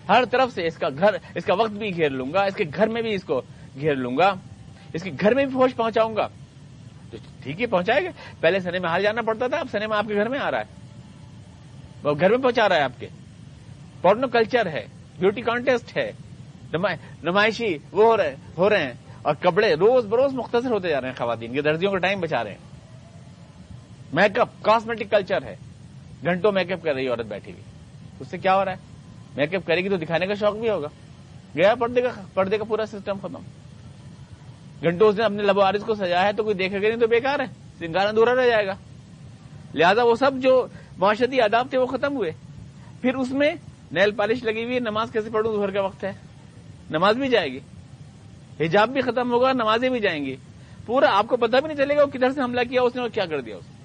ہر طرف سے اس کا گھر، اس کا وقت بھی گھیر لوں گا، اس کے گھر میں بھی اس کو گھیر لوں گا، اس کے گھر میں بھی فوج پہنچاؤں گا. تو ٹھیک ہے، پہنچائے گا. پہلے سنے میں ہار جانا پڑتا تھا، اب سنے میں آپ کے گھر میں آ رہا ہے. وہ گھر میں پہنچا رہا ہے آپ کے. پورنو کلچر ہے، بیوٹی کانٹیسٹ ہے. نمائشی وہ ہو رہے ہیں. اور کپڑے روز بروز مختصر ہوتے جا رہے ہیں خواتین کے درزیوں کا ٹائم بچا رہے ہیں. میک اپ کاسمیٹک کلچر ہے. گھنٹوں میک اپ کر رہی ہے عورت بیٹھی ہوئی. اس سے کیا ہو رہا ہے؟ میک اپ کرے گی تو دکھانے کا شوق بھی ہوگا. گیا پردے کا پردے کا پورا سسٹم ختم. گھنٹوں اس نے اپنے لبو عارض کو سجایا ہے تو کوئی دیکھے گا نہیں تو بیکار ہے. سنگار ادھورا رہ جائے گا. لہذا وہ سب جو معاشرتی آداب تھے وہ ختم ہوئے. پھر اس میں نیل پالش لگی ہوئی نماز کیسے پڑھوں؟ دوہر کا وقت ہے. نماز بھی جائے گی. حجاب بھی ختم ہوگا، نمازیں بھی جائیں گی. پورا آپ کو پتہ بھی نہیں چلے گا وہ کدھر سے حملہ کیا، اس نے اور کیا کر دیا اس نے؟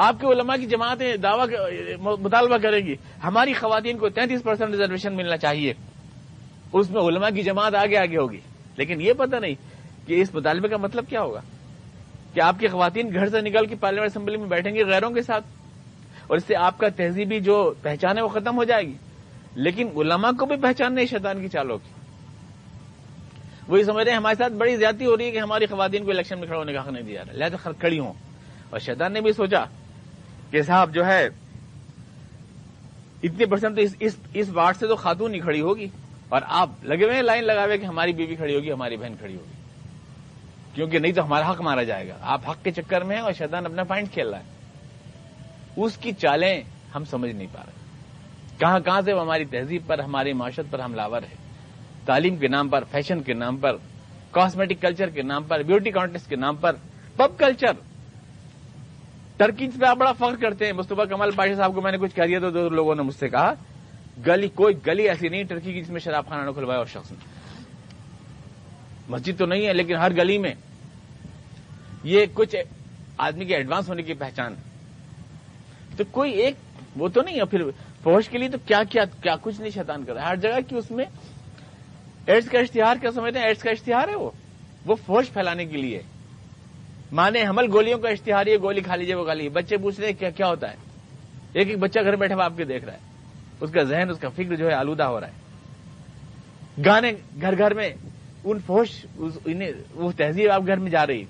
آپ کے علماء کی جماعتیں دعویٰ مطالبہ کرے گی، ہماری خواتین کو تینتیس پرسینٹ ریزرویشن ملنا چاہیے۔ اس میں علماء کی جماعت آگے آگے ہوگی۔ لیکن یہ پتہ نہیں کہ اس مطالبے کا مطلب کیا ہوگا۔ کہ آپ کی خواتین گھر سے نکل کے پارلیمنٹ اسمبلی میں بیٹھیں گے غیروں کے ساتھ، اور اس سے آپ کا تہذیبی جو پہچان ہے وہ ختم ہو جائے گی۔ لیکن علماء کو بھی پہچان نہیں، شیطان کی چالوں کی۔ وہی سمجھ رہے ہیں، ہمارے ساتھ بڑی زیادتی ہو رہی ہے کہ ہماری خواتین کو الیکشن میں کھڑا ہونے کا حق نہیں دیا رہا۔ لہٰذا کھڑی ہوں۔ اور شیطان نے بھی سوچا کہ صاحب جو ہے اتنے پرسنٹ تو اس اس, اس وارڈ سے تو خاتون ہی کھڑی ہوگی۔ اور آپ لگے ہوئے لائن لگا ہوئے کہ ہماری بیوی کھڑی ہوگی ہماری بہن کھڑی ہوگی۔ کیونکہ نہیں تو ہمارا حق مارا جائے گا۔ آپ حق کے چکر میں ہیں اور شیطان اپنا پوائنٹ کھیل رہا ہے۔ اس کی چالیں ہم سمجھ نہیں پا رہے۔ کہاں کہاں سے وہ ہماری تہذیب پر ہماری معاشرت پر حملہ ہے۔ تعلیم کے نام پر فیشن کے نام پر کاسمیٹک کلچر کے نام پر بیوٹی کانٹیسٹ کے نام پر پب کلچر ٹرکی پہ آپ بڑا فخر کرتے ہیں۔ مصطفیٰ کمال پاشا صاحب کو میں نے کچھ کہہ دیا تو دو لوگوں نے مجھ سے کہا، گلی، کوئی گلی ایسی نہیں ٹرکی کی جس میں شراب خانہ کھلوایا اور شخص نے مسجد تو نہیں ہے، لیکن ہر گلی میں یہ کچھ آدمی کے ایڈوانس ہونے کی پہچان۔ تو کوئی ایک، وہ تو نہیں ہے۔ پھر فوج کے لیے تو کیا کیا کیا کچھ نہیں شیطان کر رہا۔ ہر جگہ کی اس میں ایڈس کا اشتہار کیا سمجھتے ہیں؟ ایڈس کا اشتہار ہے وہ۔ وہ فوج پھیلانے کے لیے۔ مانے حمل گولیوں کا اشتہار، یہ گولی کھا لیجیے وہ کھا لیجیے بچے پوچھ رہے ہیں کیا کیا ہوتا ہے؟ ایک ایک بچہ گھر بیٹھے ہوا آپ کے دیکھ رہا ہے۔ اس کا ذہن، اس کا فکر جو ہے آلودہ ہو رہا ہے۔ گانے گھر گھر میں ان فوش وہ تہذیب آپ گھر میں جا رہی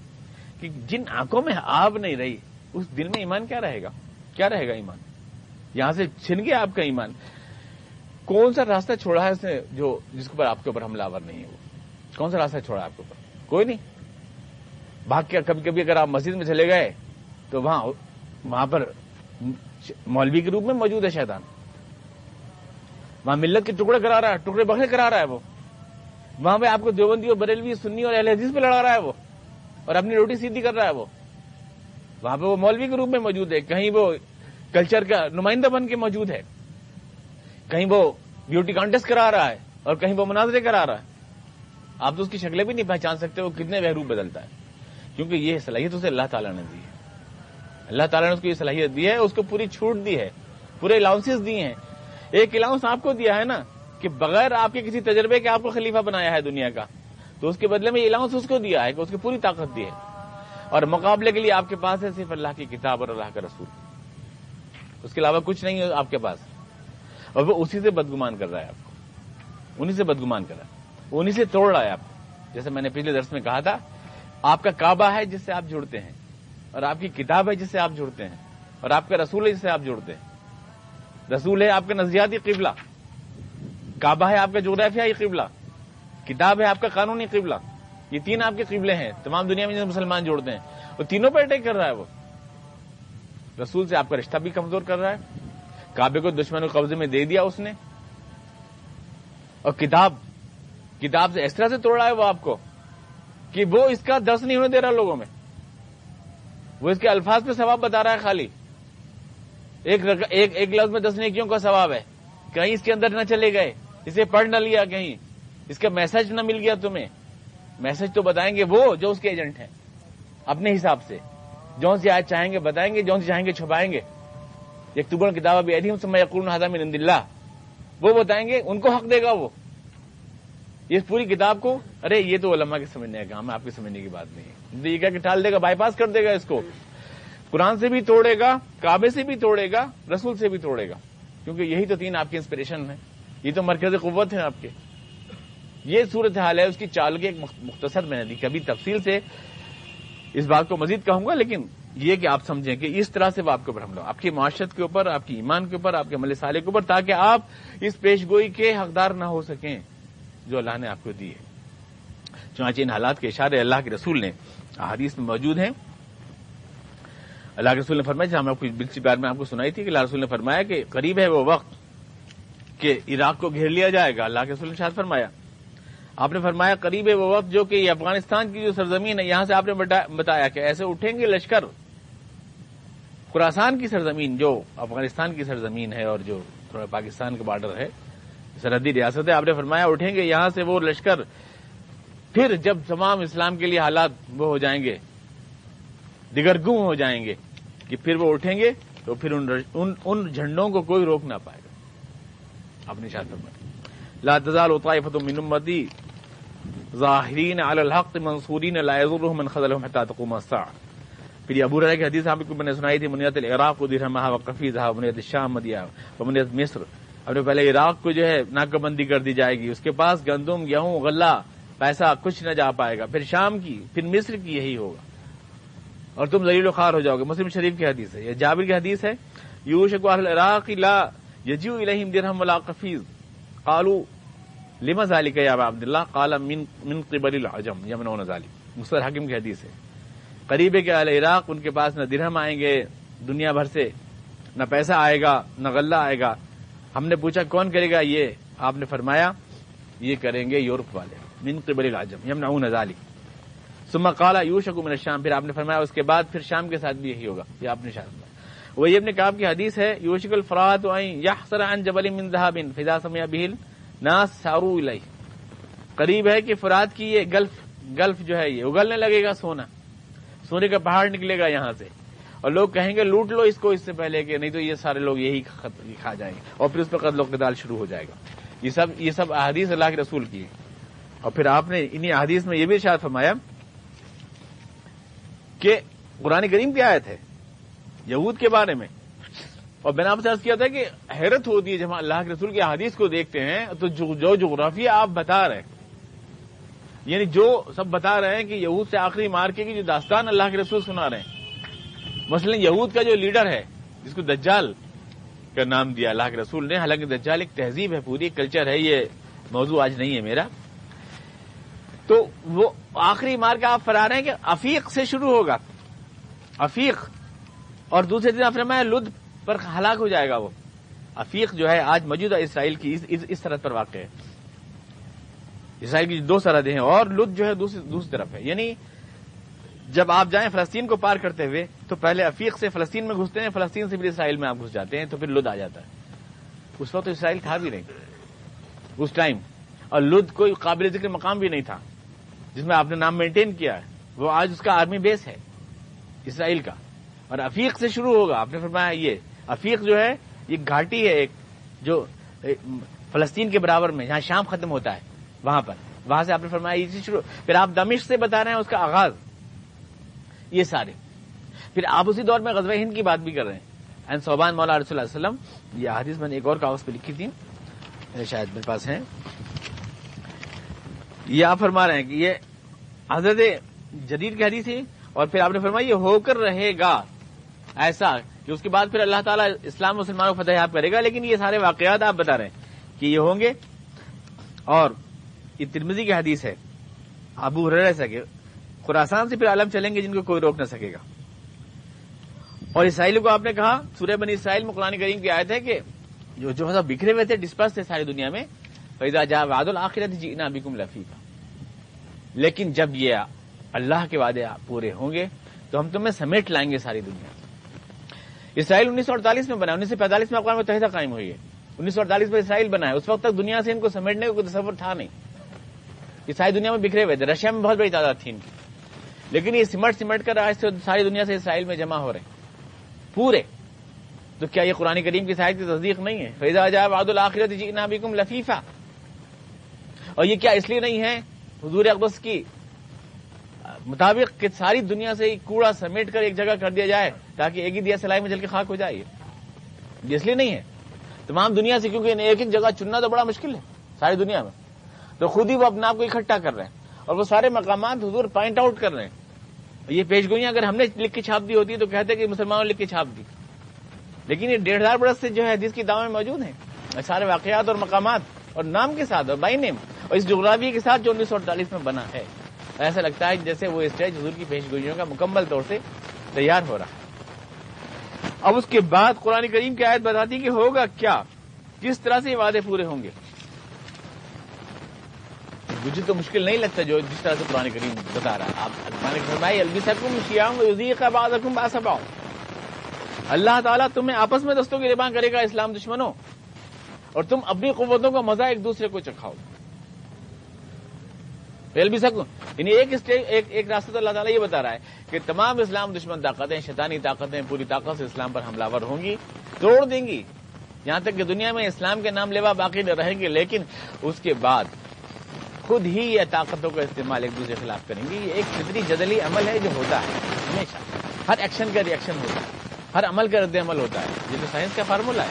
کہ جن آنکھوں میں آب نہیں رہی، اس دل میں ایمان کیا رہے گا؟ کیا رہے گا ایمان؟ یہاں سے چھن گیا آپ کا ایمان۔ کون سا راستہ چھوڑا ہے اس نے جو جس کے اوپر آپ کے اوپر حملہ آور نہیں ہے وہ؟ کون سا راستہ چھوڑا آپ کے اوپر؟ کوئی نہیں۔ بھاگ کے کبھی کبھی اگر آپ مسجد میں چلے گئے تو وہاں وہاں پر مولوی کے روپ میں موجود ہے شیطان۔ وہاں ملت کے ٹکڑے کرا رہا ہے، ٹکڑے بکرے کرا رہا ہے وہ۔ وہاں پہ آپ کو دیوبندی اور بریلوی، سنی اور اہل حدیث پہ لڑا رہا ہے وہ۔ اور اپنی روٹی سیدھی کر رہا ہے وہ۔ وہاں پہ وہ مولوی کے روپ میں موجود ہے۔ کہیں وہ کلچر کا نمائندہ بن کے موجود ہے۔ کہیں وہ بیوٹی کانٹیسٹ کرا رہا ہے اور کہیں وہ مناظرے کرا رہا ہے۔ آپ تو اس کی شکلیں بھی نہیں پہچان سکتے، وہ کتنے بہروپ بدلتا ہے۔ کیونکہ یہ صلاحیت اسے اللہ تعالیٰ نے دی ہے۔ اللہ تعالیٰ نے اس کو یہ صلاحیت دی ہے، اس کو پوری چھوٹ دی ہے، پورے الاؤنس دی ہیں۔ ایک الاؤنس آپ کو دیا ہے نا کہ بغیر آپ کے کسی تجربے کے آپ کو خلیفہ بنایا ہے دنیا کا، تو اس کے بدلے میں یہ الاؤنس اس کو دیا ہے کہ اس کی پوری طاقت دی ہے۔ اور مقابلے کے لیے آپ کے پاس ہے صرف اللہ کی کتاب اور اللہ کا رسول۔ اس کے علاوہ کچھ نہیں ہے آپ کے پاس۔ اور وہ اسی سے بدگمان کر رہا ہے آپ کو۔ انہیں سے بدگمان کر رہا ہے۔ انہیں سے توڑ رہا ہے آپ کو۔ جیسے میں نے پچھلے درس میں کہا تھا آپ کا کعبہ ہے جس سے آپ جڑتے ہیں، اور آپ کی کتاب ہے جس سے آپ جڑتے ہیں، اور آپ کا رسول ہے جس سے آپ جڑتے ہیں۔ رسول ہے آپ کا نظریاتی قبلہ، کعبہ ہے آپ کا جغرافیائی قبلہ، کتاب ہے آپ کا قانونی قبلہ۔ یہ تین آپ کے قبلے ہیں، تمام دنیا میں جن مسلمان جوڑتے ہیں۔ وہ تینوں پہ اٹیک کر رہا ہے وہ۔ رسول سے آپ کا رشتہ بھی کمزور کر رہا ہے۔ کعبے کو دشمن کو قبضے میں دے دیا اس نے۔ اور کتاب کتاب سے اس طرح سے توڑا ہے وہ آپ کو۔ کہ وہ اس کا دس نہیں ہونے دے رہا لوگوں میں۔ وہ اس کے الفاظ پہ ثواب بتا رہا ہے خالی۔ ایک ایک, ایک لفظ میں دس نیکیوں کا ثواب ہے۔ کہیں اس کے اندر نہ چلے گئے۔ اسے پڑھ نہ لیا کہیں۔ اس کا میسج نہ مل گیا تمہیں۔ میسج تو بتائیں گے وہ جو اس کے ایجنٹ ہیں۔ اپنے حساب سے۔ جو سی آج چاہیں گے بتائیں گے جو سی چاہیں گے چھپائیں گے۔ ایک تبر کتاب بھی ادیم سما یقون حضام نند اللہ۔ وہ بتائیں گے ان کو حق دے گا وہ۔ اس پوری کتاب کو، ارے، یہ تو علماء کے سمجھنے کا کام ہے، آپ کے سمجھنے کی بات نہیں ہے۔ یہ کہ ٹال دے گا بائی پاس کر دے گا اس کو۔ قرآن سے بھی توڑے گا، کعبے سے بھی توڑے گا، رسول سے بھی توڑے گا۔ کیونکہ یہی تو تین آپ کی انسپریشن ہے یہ تو مرکز قوت ہے آپ کے۔ یہ صورت حال ہے، اس کی چال کے ایک مختصر میں نے دی کبھی تفصیل سے اس بات کو مزید کہوں گا، لیکن یہ کہ آپ سمجھیں کہ اس طرح سے وہ آپ کے اوپر حملہ آپ کی معاشرت کے اوپر، آپ کی ایمان کے اوپر، آپ کے مل سالے کے اوپر، تاکہ آپ اس پیش گوئی کے حقدار نہ ہو سکیں۔ جو اللہ نے آپ کو دی ہے۔ چنانچہ ان حالات کے اشارے اللہ کے رسول نے حدیث میں موجود ہیں۔ اللہ کے رسول نے فرمایا، جہاں میں بلچی بار میں آپ کو سنائی تھی کہ اللہ رسول نے فرمایا کہ قریب ہے وہ وقت کہ عراق کو گھیر لیا جائے گا۔ اللہ کے رسول نے شاید فرمایا، آپ نے فرمایا قریب ہے وہ وقت جو کہ یہ افغانستان کی جو سرزمین ہے، یہاں سے آپ نے بتایا کہ ایسے اٹھیں گے لشکر خوراسان کی سرزمین جو افغانستان کی سرزمین ہے اور جو تھوڑا پاکستان کا بارڈر ہے۔ سرحدی ریاست ہے آپ نے فرمایا اٹھیں گے یہاں سے وہ لشکر، پھر جب تمام اسلام کے لیے حالات وہ ہو جائیں گے دگرگوں ہو جائیں گے کہ پھر وہ اٹھیں گے تو پھر ان ان جھنڈوں کو کوئی روک نہ پائے گا۔ آپ نے شاید فرمایا۔ لا تزال طائفۃ من امتی ظاہرین علی الحق منصورین لا يضرهم من خذلهم حتى تقوم الساعه پھر یہ ابو کی حدیث آپ کو میں نے سنائی تھی منیت العراق درہمہ وقفی ذهب منیت الشام مدیا ومنیت مصر۔ نے پہلے عراق کو جو ہے ناکہ بندی کر دی جائے گی، اس کے پاس گندم، گیہوں، غلہ، پیسہ کچھ نہ جا پائے گا۔ پھر شام کی، پھر مصر کی یہی ہوگا۔ اور تم ذلیل و خار ہو جاؤ گے۔ مسلم شریف کی حدیث ہے۔ یہ جابر کی حدیث ہے۔ یوشک العراق لا یجیو الہم درہم ولا قفیز۔ قالو لما ذالک یا عبداللہ؟ قال، من من قبل العجم یمنون ذالک۔ مصر حکم کی حدیث ہے۔ قریب ہے کہ اہل عراق ان کے پاس نہ درہم آئیں گے، دنیا بھر سے نہ پیسہ آئے گا، نہ غلہ آئے گا۔ ہم نے پوچھا، کون کرے گا یہ؟ آپ نے فرمایا، یہ کریں گے یورپ والے، من قبل العجم یم نہ ذالک سما کالا یوشکو من شام پھر آپ نے فرمایا، اس کے بعد پھر شام کے ساتھ بھی یہی ہوگا، یہ آپ نے شاید وہی اپنے کہا کی حدیث ہے، یوشک الفرات یا ان جبل من ذهب فضا سمیا بہل نا سارو الہی قریب ہے کہ فرات کی یہ گلف گلف جو ہے یہ، اگلنے لگے گا سونا۔ سونے کا پہاڑ نکلے گا یہاں سے۔ اور لوگ کہیں گے لوٹ لو اس کو اس سے پہلے کہ نہیں تو یہ سارے لوگ یہی کھا جائیں گے اور پھر اس پہ قتل و قتال شروع ہو جائے گا۔ یہ سب یہ سب احادیث اللہ کے رسول کی اور پھر آپ نے انہیں احادیث میں یہ بھی ارشاد فرمایا کہ قرآن کریم کی آیت ہے یہود کے بارے میں۔ اور میں نے آپ سے کیا تھا کہ حیرت ہوتی ہے جب ہم اللہ کے رسول کی حدیث کو دیکھتے ہیں تو جو جغرافیہ آپ بتا رہے ہیں یعنی جو سب بتا رہے ہیں کہ یہود سے آخری مارکے کی جو داستان اللہ کے رسول سنا رہے ہیں مثلا یہود کا جو لیڈر ہے، جس کو دجال کا نام دیا، اللہ کے رسول نے، حالانکہ دجال ایک تہذیب ہے، پوری کلچر ہے، یہ موضوع آج نہیں ہے میرا۔ تو وہ آخری مار کا آپ فرا رہے ہیں کہ افیق سے شروع ہوگا۔ افیق اور دوسرے دن فرمایا لد پر ہلاک ہو جائے گا وہ۔ افیق جو ہے، آج موجودہ اسرائیل کی اس سرحد پر واقع ہے۔ اسرائیل کی دو سرحدیں ہیں اور لد جو ہے دوسری طرف ہے۔ یعنی جب آپ جائیں فلسطین کو پار کرتے ہوئے، تو پہلے افیق سے فلسطین میں گھستے ہیں، فلسطین سے بھی اسرائیل میں آپ گھس جاتے ہیں، تو پھر لد آ جاتا ہے۔ اس وقت تو اسرائیل تھا بھی نہیں۔ اس ٹائم۔ اور لد کوئی قابل ذکر مقام بھی نہیں تھا، جس میں آپ نے نام مینٹین کیا ہے۔ وہ آج اس کا آرمی بیس ہے، اسرائیل کا۔ اور افیق سے شروع ہوگا۔ آپ نے فرمایا یہ افیق جو ہے، یہ گھاٹی ہے ایک، جو فلسطین کے برابر میں، جہاں شام ختم ہوتا ہے، وہاں پر۔ وہاں سے آپ نے فرمایا یہ شروع پھر آپ دمش سے بتا رہے ہیں، اس کا آغاز۔ یہ سارے۔ پھر آپ اسی دور میں غزوہ ہند کی بات بھی کر رہے ہیں۔ این صوبان مولا رسول اللہ علیہ وسلم یہ حادث میں نے ایک اور کاغذ پہ لکھی تھی۔ شاید میرے پاس ہیں۔ یہ آپ فرما رہے ہیں کہ یہ حضرت جدید کی حدیث ہے اور پھر آپ نے فرمایا یہ ہو کر رہے گا۔ ایسا کہ اس کے بعد پھر اللہ تعالیٰ اسلام مسلمانوں کو فتح یاب کرے گا، لیکن یہ سارے واقعات آپ بتا رہے ہیں کہ یہ ہوں گے۔ اور یہ ترمزی کی حدیث ہے۔ ابو رہ سکے خوراسان سے پھر عالم چلیں گے جن کو کوئی روک نہ سکے گا۔ اور اسرائیل کو آپ نے کہا، سورہ بنی اسرائیل میں قرآن کریم کی آیت ہے کہ جو جو مطلب بکھرے ہوئے تھے ڈسپرس تھے ساری دنیا میں فیضا جا واد الآخرت جی نابکم لفیفہ لیکن جب یہ اللہ کے وعدے پورے ہوں گے، تو ہم تمہیں سمیٹ لائیں گے ساری دنیا۔ اسرائیل انیس سو اڑتالیس میں بنا، انیس سو پینتالیس میں اقوام متحدہ قائم ہوئی ہے۔ انیس سو اڑتالیس میں اسرائیل بنا ہے۔ اس وقت تک دنیا سے ان کو سمیٹنے کا کوئی تصور تھا نہیں۔ ساری دنیا میں بکھرے ہوئے تھے۔ رشیا میں بہت بڑی تعداد تھی ان کی۔ لیکن یہ سمٹ سمٹ کر آج سے ساری دنیا سے اسرائیل میں جمع ہو رہے ہیں۔ پورے۔ تو کیا یہ قرآن کریم کی سائز کی تصدیق نہیں ہے؟ فیضا جائے واد الآخرت جی نابکم لفیفہ اور یہ کیا اس لیے نہیں ہے؟ حضور اقدس کی مطابق کہ ساری دنیا سے کوڑا سمیٹ کر ایک جگہ کر دیا جائے تاکہ ایک ہی دیا سلائی میں جل کے خاک ہو جائے۔ یہ اس لیے نہیں ہے۔ تمام دنیا سے کیونکہ ایک ایک جگہ چننا تو بڑا مشکل ہے، ساری دنیا میں۔ تو خود ہی وہ اپنے آپ کو اکٹھا کر رہے ہیں اور وہ سارے مقامات حضور پوائنٹ آؤٹ کر رہے ہیں۔ یہ پیش گوئیاں اگر ہم نے لکھ کے چھاپ دی ہوتی تو کہتے کہ مسلمانوں نے لکھ کے چھاپ دی۔ لیکن یہ ڈیڑھ ہزار برس سے جو ہے حدیث کی دعوے موجود ہیں۔ سارے واقعات اور مقامات اور نام کے ساتھ اور بائی نیم اور اس جغرافی کے ساتھ جو انیس سو اڑتالیس میں بنا ہے۔ ایسا لگتا ہے جیسے وہ اسٹیج حضور کی پیش گوئیوں کا مکمل طور سے تیار ہو رہا ہے۔ اب اس کے بعد قرآن کریم کی آیت بتاتی کہ ہوگا کیا؟ کس طرح سے یہ وعدے پورے ہوں گے؟ مجھے تو مشکل نہیں لگتا جو جس طرح سے قرآن کریم بتا رہا ہے۔ آپ فرمائی البی سکم شیام باسباؤ اللہ تعالیٰ تمہیں آپس میں دستوں کی ربان کرے گا اسلام دشمنوں۔ اور تم اپنی قوتوں کا مزہ ایک دوسرے کو چکھاؤ۔ پھیل بھی سکوں یعنی ایک ایک, ایک راستہ تو اللہ تعالیٰ یہ بتا رہا ہے کہ تمام اسلام دشمن طاقتیں شیطانی طاقتیں پوری طاقت سے اسلام پر حملہ ور ہوں گی توڑ دیں گی۔ یہاں تک کہ دنیا میں اسلام کے نام لیوا باقی رہیں گے لیکن اس کے بعد خود ہی یہ طاقتوں کا استعمال ایک دوسرے کے خلاف کریں گے۔ یہ ایک فطری جدلی عمل ہے جو ہوتا ہے، ہمیشہ۔ ہر ایکشن کا ریئیکشن ہوتا ہے۔ ہر عمل کا رد عمل ہوتا ہے۔ یہ تو سائنس کا فارمولہ ہے۔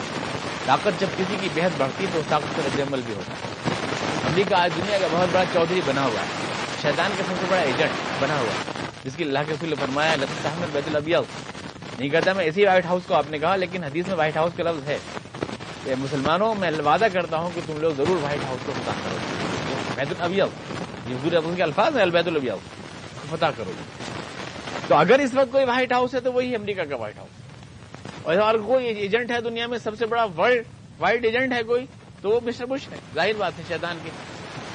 طاقت جب کسی کی بےحد بڑھتی ہے تو اس طاقت کا رد عمل بھی ہوتا ہے۔ امریکہ آج دنیا کا بہت بڑا چودھری بنا ہوا ہے۔ شیطان کا سب سے بڑا ایجنٹ بنا ہوا ہے۔ جس کی اللہ کے رسول فرمایا لطف احمد بیت البیل نہیں کہتا میں اسی وائٹ ہاؤس کو آپ نے کہا، لیکن حدیث میں وائٹ ہاؤس کا لفظ ہے۔ کہ مسلمانوں میں وعدہ کرتا ہوں کہ تم لوگ ضرور وائٹ ہاؤس کو فتح کرو گے بیت یہ حضور کے الفاظ ہیں البید البیل فتح کرو گے تو اگر اس وقت کوئی وائٹ ہاؤس ہے تو وہی امریکہ کا وائٹ ہاؤس. اور کوئی ایجنٹ ہے دنیا میں سب سے بڑا ورلڈ وائٹ ایجنٹ ہے کوئی، تو وہ مسٹر بش ہے. ظاہر بات ہے شیطان کی.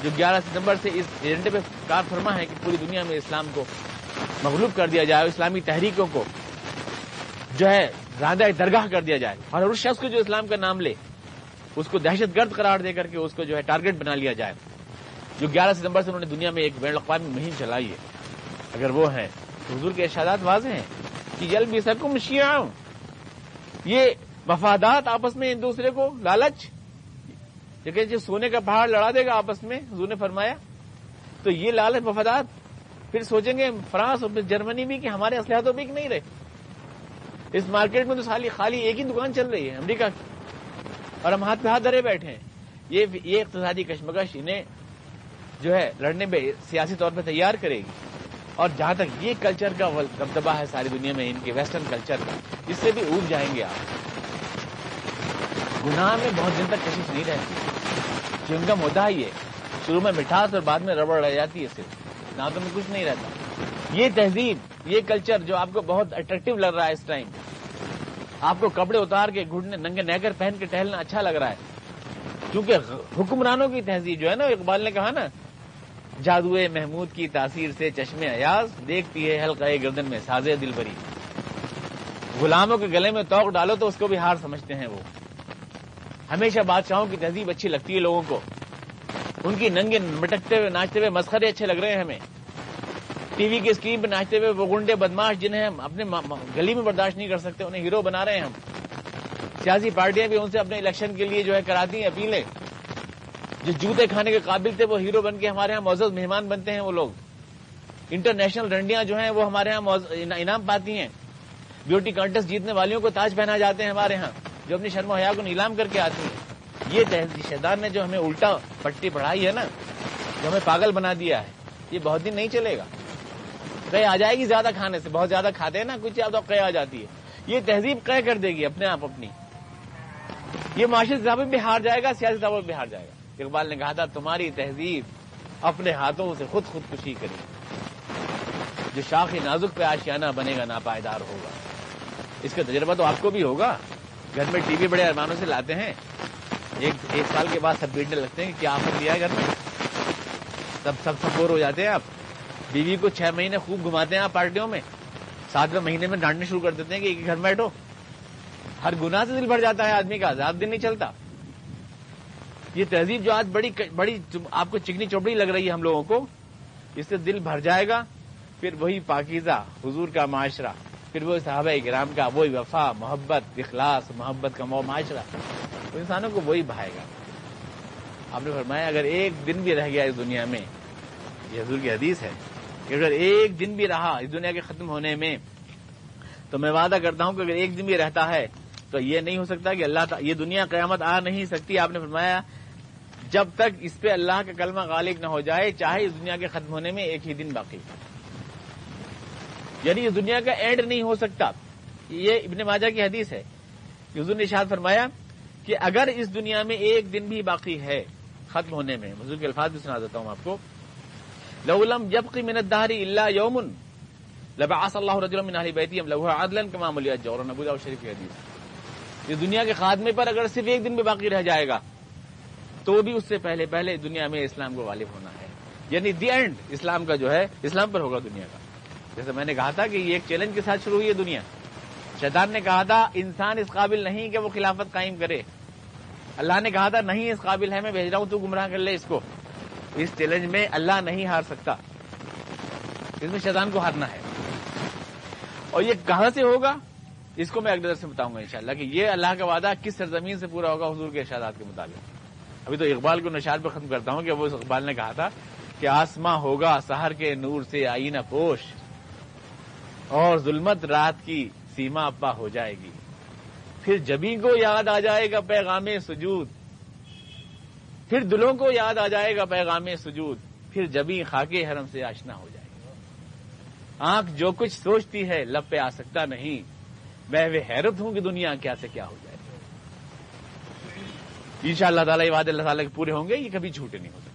جو گیارہ ستمبر سے اس ایجنڈے پہ کار فرما ہے کہ پوری دنیا میں اسلام کو مغلوب کر دیا جائے، اسلامی تحریکوں کو جو ہے زیادہ درگاہ کر دیا جائے اور اس شخص کو جو اسلام کا نام لے، اس کو دہشت گرد قرار دے کر کے اس کو جو ہے ٹارگٹ بنا لیا جائے. جو گیارہ ستمبر سے انہوں نے دنیا میں ایک بین الاقوامی مہم چلائی ہے، اگر وہ ہے تو حضور کے ارشادات واضح ہیں کہ جل بھی سکوں شیعہ یہ مفادات آپس میں ایک دوسرے کو لالچ لیکن جو سونے کا پہاڑ لڑا دے گا آپس میں، حضور نے فرمایا، تو یہ لالچ مفادات پھر سوچیں گے فرانس اور جرمنی بھی کہ ہمارے اسلحہ تو بھی نہیں رہے۔ اس مارکیٹ میں تو خالی خالی ایک ہی دکان چل رہی ہے، امریکہ کی۔ اور ہم ہاتھ پہ ہاتھ دھرے بیٹھے ہیں۔ یہ یہ اقتصادی کشمکش، انہیں جو ہے لڑنے میں سیاسی طور پہ تیار کرے گی۔ اور جہاں تک یہ کلچر کا دبدبہ ہے ساری دنیا میں، ان کے ویسٹرن کلچر کا، اس سے بھی اوب جائیں گے آپ۔ گناہ میں بہت دن تک کشش نہیں رہتی۔ کہ ان کا مدعا ہی ہے، شروع میں مٹھاس اور بعد میں ربڑ رہ جاتی ہے صرف۔ نہ تو میں کچھ نہیں رہتا۔ یہ تہذیب، یہ کلچر جو آپ کو بہت اٹریکٹو لگ رہا ہے اس ٹائم آپ کو کپڑے اتار کے گھٹنے، ننگے نیکر پہن کے ٹہلنا اچھا لگ رہا ہے۔ کیونکہ حکمرانوں کی تہذیب جو ہے نا، اقبال نے کہا نا جادوئے محمود کی تاثیر سے چشم ایاز دیکھتی ہے حلقہ گردن میں سازے دل بری۔ غلاموں کے گلے میں توق ڈالو تو اس کو بھی ہار سمجھتے ہیں وہ۔ ہمیشہ بادشاہوں کی تہذیب اچھی لگتی ہے لوگوں کو۔ ان کی ننگے مٹکتے ہوئے، ناچتے ہوئے مسخرے اچھے لگ رہے ہیں ہمیں۔ ٹی وی کی اسکرین پہ ناچتے ہوئے وہ گنڈے بدماش جنہیں ہم اپنے گلی میں برداشت نہیں کر سکتے، انہیں ہیرو بنا رہے ہیں ہم۔ سیاسی پارٹیاں بھی ان سے اپنے الیکشن کے لیے جو ہے کراتی ہیں، اپیلیں۔ جو جوتے کھانے کے قابل تھے، وہ ہیرو بن کے ہمارے یہاں معزز مہمان بنتے ہیں وہ لوگ۔ انٹرنیشنل رنڈیاں جو ہیں، وہ ہمارے یہاں انعام پاتی ہیں۔ بیوٹی کانٹسٹ جیتنے والیوں کو تاج پہنا جاتے ہیں ہمارے یہاں، جو اپنی شرم و حیا کو نیلام کر کے آتی ہیں۔ یہ شیدان نے جو ہمیں الٹا پٹی پڑھائی ہے نا، جو ہمیں پاگل بنا دیا ہے، یہ بہت دن نہیں چلے گا۔ قے آ جائے گی زیادہ کھانے سے، بہت زیادہ کھاتے ہیں نا، کچھ زیادہ قے آ جاتی ہے۔ یہ تہذیب قے کر دے گی اپنے آپ اپنی۔ یہ معاشرے ضابط بھی ہار جائے گا، سیاسی ضابط بھی ہار جائے گا۔ اقبال نے کہا تھا، تمہاری تہذیب اپنے ہاتھوں سے خود خودکشی کرے جو شاخ نازک پہ آشیانہ بنے گا، ناپائیدار ہوگا۔ اس کا تجربہ تو آپ کو بھی ہوگا۔ گھر میں ٹی وی بڑے ارمانوں سے لاتے ہیں۔ ایک ایک سال کے بعد سب بیٹنے لگتے ہیں کہ کیا آپ لیا ہے گھر میں۔ سب سب سب بور ہو جاتے ہیں آپ۔ بیوی کو چھ مہینے خوب گھماتے ہیں آپ پارٹیوں میں۔ ساتویں مہینے میں ڈانٹنے شروع کر دیتے ہیں کہ ایک گھر بیٹھو۔ ہر گناہ سے دل بھر جاتا ہے آدمی کا زیادہ دن نہیں چلتا۔ یہ تہذیب جو آج بڑی بڑی آپ کو چکنی چوپڑی لگ رہی ہے ہم لوگوں کو، اس سے دل بھر جائے گا، پھر وہی پاکیزہ حضور کا معاشرہ، پھر وہ صحابہ کرام کا وہی وفا، محبت، اخلاص، محبت کا معاشرہ انسانوں کو وہی بہائے گا۔ آپ نے فرمایا، اگر ایک دن بھی رہ گیا اس دنیا میں، یہ حضور کی حدیث ہے کہ اگر ایک دن بھی رہا اس دنیا کے ختم ہونے میں، تو میں وعدہ کرتا ہوں کہ اگر ایک دن بھی رہتا ہے، تو یہ نہیں ہو سکتا کہ اللہ یہ دنیا قیامت آ نہیں سکتی۔ آپ نے فرمایا جب تک اس پہ اللہ کا کلمہ غالب نہ ہو جائے، چاہے اس دنیا کے ختم ہونے میں ایک ہی دن باقی یعنی اس دنیا کا اینڈ نہیں ہو سکتا۔ یہ ابن ماجہ کی حدیث ہے۔ حضور نے شاد فرمایا کہ اگر اس دنیا میں ایک دن بھی باقی ہے ختم ہونے میں، حضور کے الفاظ بھی سنا دیتا ہوں آپ کو۔ لولم جب کی منت دہری اللہ یومن لبا اللہ رجل من اہل بیتی ہم لہو عدلن کما ملیہ جور نبو داؤ شریف کی حدیث۔ یہ دنیا کے خاتمے پر اگر صرف ایک دن بھی باقی رہ جائے گا تو بھی اس سے پہلے پہلے دنیا میں اسلام کو غالب ہونا ہے۔ یعنی دی اینڈ اسلام کا جو ہے، اسلام پر ہوگا دنیا کا۔ جیسے میں نے کہا تھا کہ یہ ایک چیلنج کے ساتھ شروع ہوئی ہے دنیا۔ شیطان نے کہا تھا، انسان اس قابل نہیں کہ وہ خلافت قائم کرے۔ اللہ نے کہا تھا، نہیں اس قابل ہے، میں بھیج رہا ہوں، تو گمراہ کر لے اس کو۔ اس چیلنج میں اللہ نہیں ہار سکتا۔ اس میں شیطان کو ہارنا ہے۔ اور یہ کہاں سے ہوگا؟ اس کو میں اگلے سے بتاؤں گا انشاءاللہ کہ یہ اللہ کا وعدہ کس سرزمین سے پورا ہوگا، حضور کے ارشادات کے مطابق۔ ابھی تو اقبال کو نشاد پہ ختم کرتا ہوں کہ وہ اقبال نے کہا تھا کہ آسماں ہوگا سہر کے نور سے آئینہ پوش، اور ظلمت رات کی سیما اپا ہو جائے گی۔ پھر جبھی کو یاد آ جائے گا پیغام سجود۔ پھر دلوں کو یاد آ جائے گا پیغام سجود۔ پھر جبھی خاکے حرم سے آشنا ہو جائے گا۔ آنکھ جو کچھ سوچتی ہے لب پہ آ سکتا نہیں۔ میں وہ حیرت ہوں کہ دنیا کیا سے کیا ہو جائے ان شاء اللہ تعالیٰ، یہ وعدے اللہ تعالیٰ کے پورے ہوں گے، یہ کبھی جھوٹے نہیں ہو سکتے۔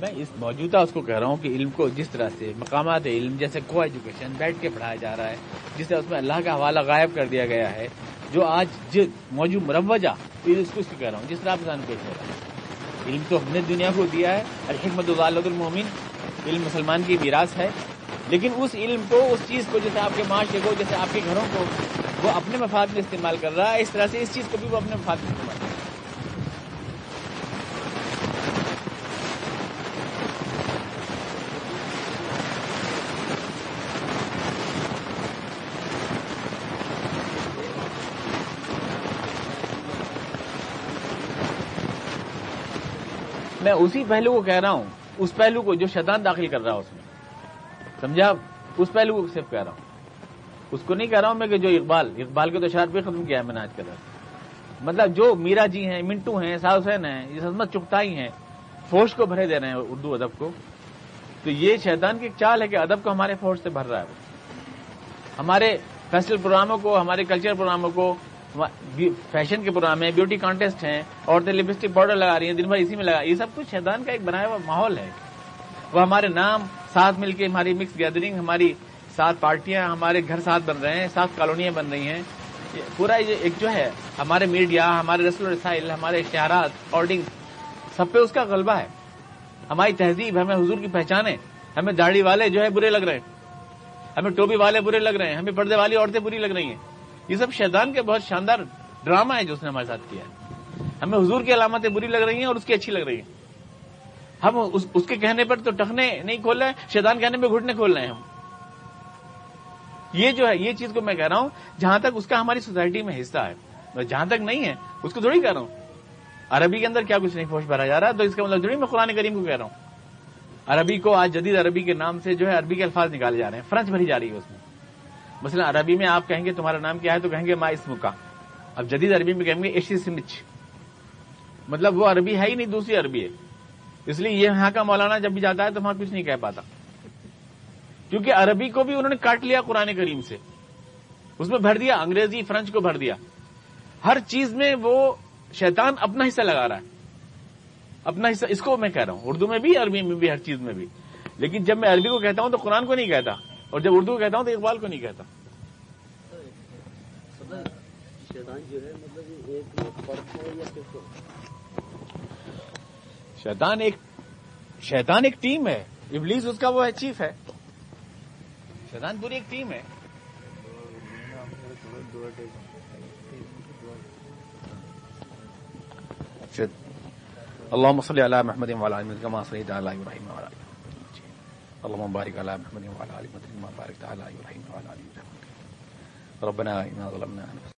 میں اس موجودہ اس کو کہہ رہا ہوں کہ علم کو جس طرح سے مقامات علم جیسے کو ایجوکیشن بیٹھ کے پڑھایا جا رہا ہے، جس طرح اس میں اللہ کا حوالہ غائب کر دیا گیا ہے، جو آج موجود مروجہ اس کو کہہ رہا ہوں، جس طرح آپ پیش ہو رہا ہے۔ علم تو ہم نے دنیا کو دیا ہے، الحکمت اللہ المومن، علم مسلمان کی میراث ہے۔ لیکن اس علم کو، اس چیز کو، جیسے آپ کے معاشرے کو، جیسے آپ کے گھروں کو، وہ اپنے مفاد میں استعمال کر رہا ہے۔ اس طرح سے اس چیز کو بھی وہ اپنے مفاد میں استعمال میں اسی پہلو کو کہہ رہا ہوں، اس پہلو کو جو شیطان داخل کر رہا اس میں۔ سمجھا؟ اس پہلو کو صرف کہہ رہا ہوں۔ اس کو نہیں کہہ رہا ہوں میں کہ جو اقبال اقبال کے تو شاید بھی ختم کیا ہے میں نے آج کل مطلب جو میرا جی ہیں، منٹو ہیں سا حسین ہیں، یہ عظمت چکتا ہیں، فوج کو بھرے دے رہے ہیں اردو ادب کو۔ تو یہ شیطان کی چال ہے کہ ادب کو ہمارے فوج سے بھر رہا ہے۔ ہمارے فیسٹیول پروگراموں کو، ہمارے کلچر پروگراموں کو فیشن کے پروگرام ہیں، بیوٹی کانٹیسٹ ہیں، عورتیں لپسٹک پاؤڈر لگا رہی ہیں، دن بھر اسی میں لگا یہ سب کچھ شیطان کا ایک بنایا ہوا ماحول ہے۔ وہ ہمارے نام ساتھ مل کے ہماری مکس گیدرنگ ہماری سات پارٹیاں، ہمارے گھر ساتھ بن رہے ہیں، سات کالونیاں بن رہی ہیں۔ پورا ایک جو ہے، ہمارے میڈیا، ہمارے رسل رسائل، ہمارے اشتہارات آرڈنگ سب پہ اس کا غلبہ ہے۔ ہماری تہذیب، ہمیں حضور کی پہچان ہے۔ ہمیں داڑھی والے جو ہے برے لگ رہے ہیں۔ ہمیں ٹوپی والے برے لگ رہے ہیں۔ ہمیں پردے والی عورتیں بری لگ رہی ہیں۔ یہ سب شیطان کے بہت شاندار ڈرامہ ہے جو اس نے ہمارے ساتھ کیا ہے۔ ہمیں حضور کی علامتیں بری لگ رہی ہیں اور اس کی اچھی لگ رہی ہیں۔ ہم اس اس کے کہنے پر تو ٹکنے نہیں کھول رہے شیطان کہنے پہ گھٹنے کھول رہے ہیں ہم۔ یہ جو ہے، یہ چیز کو میں کہہ رہا ہوں، جہاں تک اس کا ہماری سوسائٹی میں حصہ ہے جہاں تک نہیں ہے، اس کو تھوڑی کہہ رہا ہوں۔ عربی کے اندر کیا کچھ نہیں فوش بھرا جا رہا، تو اس کا مطلب تھوڑی میں قرآن کریم کو کہہ رہا ہوں۔ عربی کو آج جدید عربی کے نام سے جو ہے، عربی کے الفاظ نکالے جا رہے ہیں، فرنچ بھری جا رہی ہے اس میں۔ مثلا عربی میں آپ کہیں گے تمہارا نام کیا ہے تو کہیں گے ما اسم کا۔ اب جدید عربی میں کہیں گے ایشی سمچ مطلب وہ عربی ہے ہی نہیں، دوسری عربی ہے۔ اس لیے یہ یہاں کا مولانا جب بھی جاتا ہے تو وہاں کچھ نہیں کہہ پاتا۔ کیونکہ عربی کو بھی انہوں نے کاٹ لیا قرآن کریم سے۔ اس میں بھر دیا، انگریزی، فرنچ کو بھر دیا۔ ہر چیز میں وہ شیطان اپنا حصہ لگا رہا ہے۔ اپنا حصہ، اس کو میں کہہ رہا ہوں۔ اردو میں بھی، عربی میں بھی، ہر چیز میں بھی۔ لیکن جب میں عربی کو کہتا ہوں تو قرآن کو نہیں کہتا۔ اور جب اردو کہتا ہوں تو اقبال کو نہیں کہتا۔ شیطان ایک شیطان ایک ٹیم ہے۔ ابلیس اس کا وہ ہے چیف ہے۔ شیطان پوری ایک ٹیم ہے۔ اللهم صل على محمد وعلى ال محمد كما صليت على ابراهيم وعلى ال ابراهيم اللهم بارك على محمد وعلى ال محمد كما باركت على ابراهيم وعلى ال محمد ربنا اننا ظلمنا انفسنا